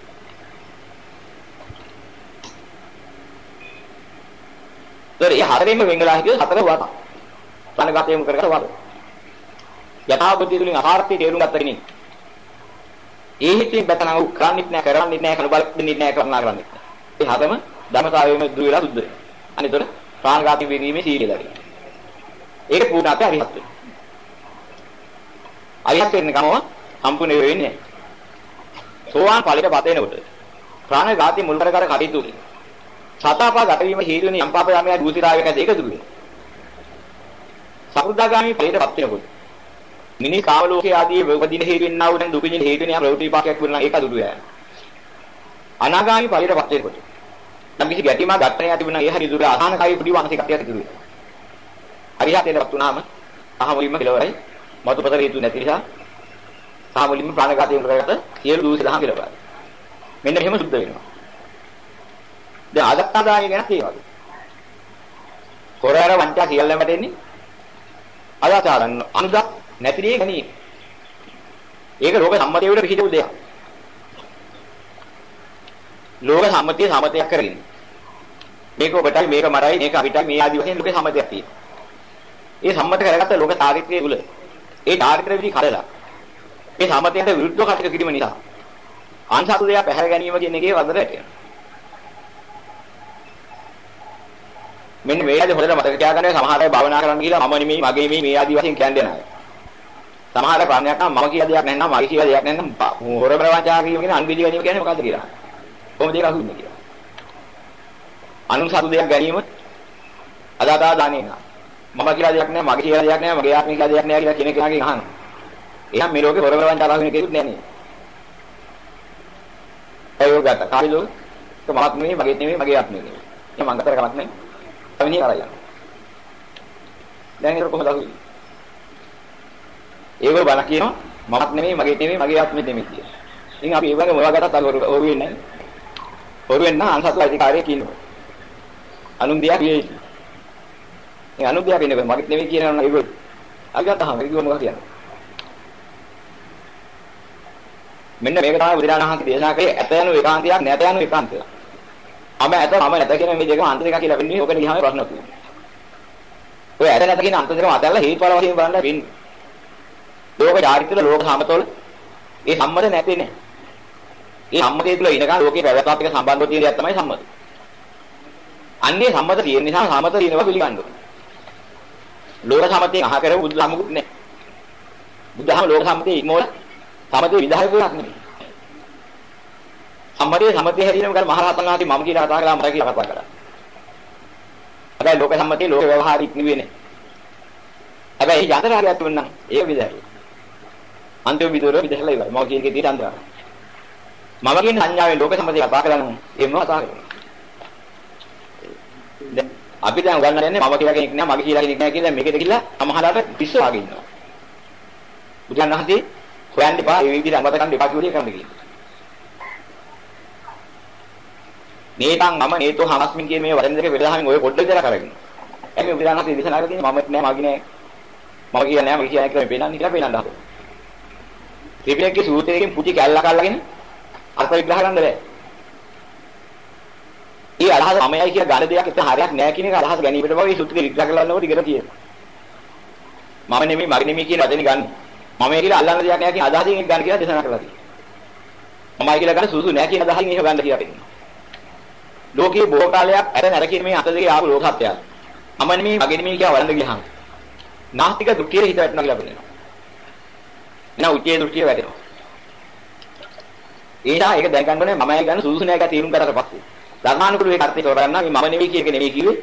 ඒතර ඒ හතරෙන්ම වෙංගලා හිටියොත් හතර වට. ප්‍රාණඝාතයේ මුල් කරගත්ත වට. යථාබුද්ධිය තුලින් අහාර්ථය තේරුම් ගත්ත කෙනෙක්. ඒ හිතෙන් බතන උ කරන්නේත් නැහැ කරන්නේත් නැහැ කන බල දෙන්නෙත් නැහැ කරනා කරන්නේ. ඒ හතම ධර්මතාවයෙම දුර වෙලා සුද්ධ වෙනවා. අනිතොර ප්‍රාණඝාතී වීමේ සීලය ලැබෙනවා. ඒක පූර්ණාත අරිහත් වෙනවා. අරිහත් වෙන්න ගමව සම්පූර්ණ වෙන්නේ නැහැ. සෝවාන් ඵලයට පත වෙනකොට ප්‍රාණඝාතී මුල් කර කර කටයුතු සතාපා ගත වීම හේතු වෙන යම් පාප යමයා දූසිරාවයක් ඇද ඒක දුර වෙනවා. සකෘදාගාමි ඵලයටපත් වෙනකොට මිනි කාම ලෝකයේ ආදී උපදින හේතු වෙනා වූ දැන් දුක විඳින හේතු වෙනා ප්‍රවෘත්ති විපාකයක් වෙනවා ඒක අදුරු යනවා. අනාගාමි ඵලයටපත් වෙනකොට නම් කිසි ගැටීමක් ගන්නෑ තිබුණා ඒ හරි දුර අසහනකාරී පුඩි වංශික කතියක් ඉතුරු වෙනවා. හරියටේටපත් වුණාම සහ මුලින්ම කෙලවරයි මතුපතර හේතු නැති නිසා සහ මුලින්ම ප්‍රාණඝාතයෙන් කරගත්ත සියලු දූෂ දහම් කෙලවරයි. මෙන්න මෙහෙම සුද්ධ වෙනවා. දැන් ආදත්තාදාය ගැන ඒ වගේ. කොරාර වංචා සියල්ලම වැටෙන්නේ අදාචාරන් අනුදක් නැතිදී ගැනීම. ඒක ලෝක සම්මතයේ උඩ පිහිටු දෙයක්. ලෝක සම්මතිය සමතයක් කරගෙන. මේක ඔබටයි මේක මරයි මේක අපිටයි මේ ආදි වශයෙන් ලෝක සම්මතයක් තියෙනවා. ඒ සම්මත කරගත්ත ලෝක තාරිත්‍රයේ තුල ඒ තාරිත්‍ර විදි කඩලා මේ සම්මතයට විරුද්ධව කටයුතු කිරීම නිසා අන්සතු දෙයක් පැහැර ගැනීම කියන එකේ වදර ඇටෙනවා. මෙන්න මේ ආදී හොඳට මතක තියාගන්න සමහර අය භාවනා කරන්න ගිහලා මම නෙමෙයි මගේ නෙමෙයි මේ ආදී වශයෙන් කියන්නේ නැහැ. සමහර ප්‍රාණයක් නම් මම කියලා දෙයක් නැත්නම් මගේ කියලා දෙයක් නැත්නම් හොර ප්‍රවංචා කියන අන්බිලි ගැනීම කියන්නේ මොකද්ද කියලා. කොහොමද ඒක අහුන්නේ කියලා. අනුන් සතු දෙයක් ගැනීම අදාතා දානේ නා. මම කියලා දෙයක් නැහැ මගේ කියලා දෙයක් නැහැ මගේ ආත්මය කියලා දෙයක් නැහැ කියලා කෙනෙක් කෙනාගෙන් අහනවා. එහෙනම් මේ ලෝකේ හොර ප්‍රවංචා කරන කෙනෙකුත් නැහැ නේද? ඒ යෝගත කායිලෝ මමත් නෙමෙයි මගේ නෙමෙයි මගේ ආත්මය නෙමෙයි. එහෙනම් මං ගතර කමක් නැහැ. අවිනිය කරලා යනවා. දැන් ඒක කොහොමද අහුවෙන්නේ? ඒගොල්ලෝ බණ කියනවා මමත් නෙමෙයි මගේ නෙමෙයි මගේ ආත්මෙ නෙමෙයි කියලා. ඉතින් අපි ඒ වගේ මොනවා ගත්තත් අර ඔරු වෙන්නේ නැහැ. ඔරු වෙන්න අන්සතු අධිකාරිය කියනවා. අනුන්දියා කියේ. ඒ අනුන්දියා කියන්නේ මගේ නෙමෙයි කියනවා ඒගොල්ලෝ. අගතහම ඒක මොකක්ද කියන්නේ? මෙන්න මේක තමයි බුදුරජාණන් වහන්සේ දේශනා කළේ ඇත යනු ඒකාන්තයක් නැත යනු ඒකාන්තයක්. මම ඇත මම නැත කියන මේ දෙකම අන්ත දෙක කියලා වෙන්නේ. ඔකනේ ගියාම ප්‍රශ්න තියෙනවා. ඔය ඇත නැත කියන අන්ත දෙකම අතල්ලා හේතුඵල වශයෙන් බලන්න වෙන්නේ. ලෝක චාරිත්‍ර ලෝක සමතවල ඒ සම්මත නැතේ නෑ. ඒ සම්මතයේ තුල ඉනකන් ලෝකේ පැවැත්මත් එක්ක සම්බන්ධව තියෙන දෙයක් තමයි සම්මත. අන්නේ සම්මත තියෙන නිසා සම්මත තියෙනවා පිළිගන්න ඕනේ. ලෝක සමතේ අහ කරව බුදු සමගුත් නෑ. බුදුහම ලෝක සමතේ ඉක්මවල සමතේ විදායකයක් නෙමෙයි. සම්මතයේ සමතේ හැදීම කර මහරහතන් වහන්සේ මම කියලා කතා කළා මට කියලා කතා කළා. හැබැයි ලෝක සම්මතයේ ලෝක ව්‍යවහාරික නෙවෙයි නේ. හැබැයි යන්ත්‍රාගයක් තුනනම් ඒක විදායකයි. අන්තිම විදෝර විදහලා ඉවරයි. මම කියන එකේ තියෙන අන්තරාය. මම කියන සංඥාවෙන් ලෝක සම්මතය කතා කරනවා ඒ මොනවද කතා කරන්නේ? දැන් අපි දැන් උගන්වන්නේ මම කියලා කෙනෙක් නෑ මගේ කියලා කෙනෙක් නෑ කියලා මේකද කියලා සමහරවිට පිස්සු වගේ ඉන්නවා. බුදුන් වහන්සේ හොයන්න එපා ඒ විදිහට අමතක කරන්න එපා කියලා කරන්න කියලා. නේතං මම නේතෝ හමස්මින් කියන මේ වචන දෙක වෙලහමින් ඔය පොඩ්ඩක් දලා කරගෙන. එමේ බුදුන් වහන්සේ දේශනා කරලා තියෙන්නේ මම නෑ මගේ නෑ මම කියන්නේ නෑ මගේ කියන්නේ කියලා පේනන්නේ කියලා පේනන්න හදනවා. ත්‍රිපිටකයේ සූත්‍රයෙන් පුටි කැල්ලක් අල්ලගෙන අර්ථ විග්‍රහ කරන්න බෑ. ඒ අදහස මමයි කියලා ගන්න දෙයක් එතන හරියක් නෑ කියන එක අදහස් ගැනීමට බව මේ සූත්‍රේ විග්‍රහ කරලා නෝට ඉගෙන තියෙනවා. මම නෙමෙයි මගේ නෙමෙයි කියන වචනේ ගන්න. මමයි කියලා අල්ලන්න දෙයක් නෑ කියන අදහසින් ඒක ගන්න කියලා දේශනා කරලා තියෙනවා. මමයි කියලා ගන්න සුසු නෑ කියන අදහසින් ඒක ගන්න කියලා තියෙනවා. ලෝකයේ බොහෝ කාලයක් අර නැර කියන මේ අත දෙකේ ආපු ලෝක සත්‍යය. මම නෙමෙයි මගේ නෙමෙයි කියලා වළඳ ගියහම. නාස්තික දෘෂ්ටියේ හිත වැටෙනවා කියලා බලනවා. එන උච්චේ දෘෂ්ටිය වැටෙනවා. ඒනා ඒක දැනගන්න ඕනේ මමයි ගන්න සුදුසු නෑ කියලා තීරුම් කරලා පස්සේ. ධර්මානුකූල ඒක අර්ථය තෝරගන්න මේ මම නෙවෙයි කියන එක නෙවෙයි කිව්වේ.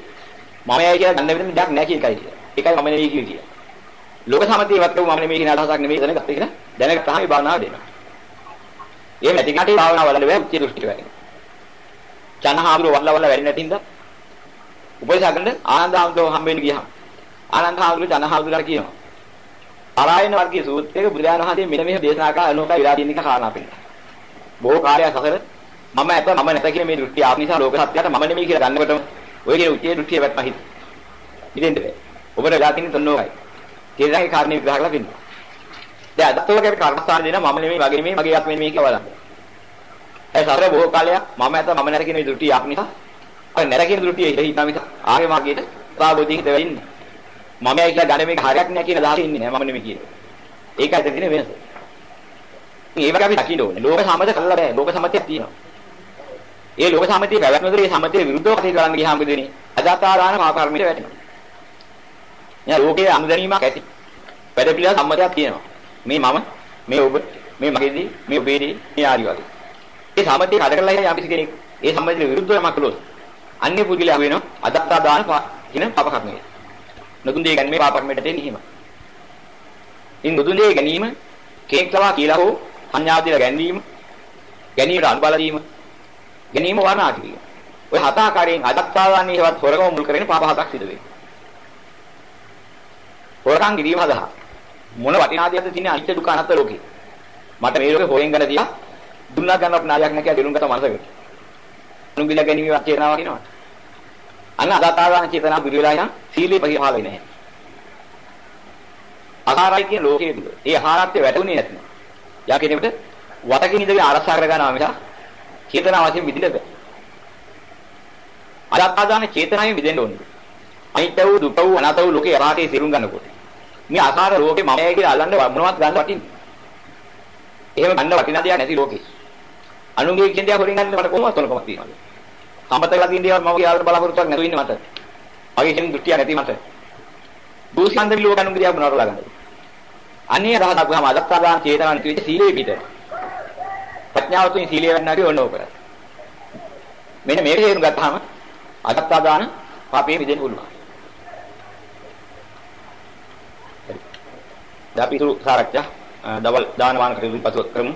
මමයි කියලා ගන්න වෙන දෙයක් නෑ කියන එකයි කියලා. ඒකයි මම නෙවෙයි කියන්නේ. ලෝක සමතේ වත් මම නෙවෙයි කියන අදහසක් නෙවෙයි දැනගත්ත කියලා. දැනගත්තාම මේ භාවනාව දෙනවා. එහෙම නැති කටේ භාවනාව වලද බෑ උච්චේ දෘෂ්ටිය වැටෙනවා. චනහාඳුර වල්ලා වල්ලා වැඩි නැතිඳ උපයසගන්න ආනන්දහාමුදුරුවෝ හම්බෙන්න ගියහම ආනන්දහාමුදුරුවෝ චනහාඳුරට කියනවා. අරායන වර්ගයේ සූත්‍රයක බුදුරජාණන් වහන්සේ මෙන්න මෙහෙම දේශනා කරලා අනෝකයි විලා තියෙන එක කාරණා පෙන්නනවා. බොහෝ කාර්යය සසර මම ඇත මම නැත කියන මේ දෘෂ්ටි ආපු නිසා ලෝක සත්‍යයට මම නෙමෙයි කියලා ගන්නකොටම ඔය කියන උච්චේ දෘෂ්ටිය වැටම හිත. ඉතින් බෑ. ඔබට වෙලා තියෙන තොන්නෝයි. තේරෙයි කාරණේ විග්‍රහ කරලා දෙන්න. දැන් අදතෝගේ කර්මස්ථාන දෙන මම නෙමෙයි මගේ නෙමෙයි මගේ ආත්මෙ නෙමෙයි කියලා බලන්න. ඒ සතර බොහෝ කාලයක් මම ඇත මම නැර කියන මේ දෘෂ්ටි ආපු නිසා අර නැර කියන දෘෂ්ටිය හිතා මිස ආගේ මාගේට ප්‍රාබෝධි හිත වෙන්නේ. මම ඇයි කියලා ගණ මේක හරියක් නෑ කියන අදහස ඉන්නේ නෑ මම නෙමෙයි කියන්නේ. ඒකයි දෙන්නේ වෙනස. ඒ වගේ අපි දකින්න ඕනේ. ලෝක සමත කළා බෑ. ලෝක සමතයක් තියෙනවා. ඒ ලෝක සමතේ පැවැත්මද ඒ සමතේ විරුද්ධව කටයුතු කරන්න ගියාම දෙන්නේ අදාතාරාන මාකර්මයට වැටෙනවා. යා ලෝකයේ අනුදැනීමක් ඇති. වැඩ පිළිවෙල සම්මතයක් තියෙනවා. මේ මම, මේ ඔබ, මේ මගේදී, මේ ඔබේදී, මේ ආදි වගේ. ඒ සමතේ කඩ කරලා යම් කිසි කෙනෙක් ඒ සම්මතේ විරුද්ධව යමක් කළොත් අන්නේ පුද්ගලයා වෙනවා අදාතාදාන කියන පාප කර්මය. නොදුන් දේ ගැනීම පාපකමට දෙන්නේ එහෙම. ඉන් නොදුන් දේ ගැනීම කේක්ලවා කියලා හෝ අඤ්ඤාදීලා ගැනීම ගැනීමට අනුබල දීම ගැනීම වර්ණා කිරීම. ඔය හත ආකාරයෙන් අදක්තාවාන්නේ හේවත් හොරකම මුල් කරගෙන පාප හතක් සිදු වෙනවා. හොරකම් කිරීම හදා මොන වටිනාදියක්ද තියෙන්නේ අනිත්‍ය දුක අනාත්ම ලෝකේ. මට මේ ලෝකේ හොයෙන් ගන්න තියා දුන්නා ගන්නවත් නායක් නැහැ කියලා දෙලුම් ගත මනසකට. නුඹිල ගැනීම චේතනාවක් වෙනවා. අන්න අදතාවාන චේතනාව බුදු වෙලා ඉන්න සීලේ පරිහාල වෙන්නේ නැහැ. ආහාරයි කියන ලෝකයේ දුක. ඒ ආහාරත්වය වැටුනේ නැත්නම්. යා කෙනෙකුට වතකින් ඉඳගෙන ආරක්ෂා කර ගන්නවා මිස චේතනාව වශයෙන් විදින්න බෑ. අදත්තාදාන චේතනාවෙන් විදෙන්න ඕනේ. අනිත්‍ය වූ දුක වූ අනාත්ම වූ ලෝකේ යථාර්ථයේ සිරුම් ගන්නකොට. මේ ආකාර ලෝකේ මමයි කියලා අල්ලන්න මොනවත් ගන්න වටින්නේ. එහෙම ගන්න වටිනා දෙයක් නැති ලෝකේ. අනුන්ගේ කියන දේ හොරින් ගන්න මට කොහොමද තොලකමක් තියෙනවද? සම්පතලා තියෙන දේවල් මම කියලා බලාපොරොත්තුවක් නැතුව ඉන්නේ මට. මගේ කියන දෘෂ්ටිය නැති මට. දූෂිකන්ද විලෝක අනුන්ගේ දේවල් මොනවද ගන්නද? අන්නේ රහත අපගම අදත්තාදාන චේතනාන් කිවිච්ච සීලේ පිට. ප්‍රඥාව තුලින් සීලය වෙන්න හරි ඕන ඕක. මෙන්න මේක තේරුම් ගත්තාම අදත්තාදාන පාපේ මිදෙන්න පුළුවන්. හරි. අපි තුරු සාරච්ඡා දවල් දානමාන කටයුතු පසු කරමු.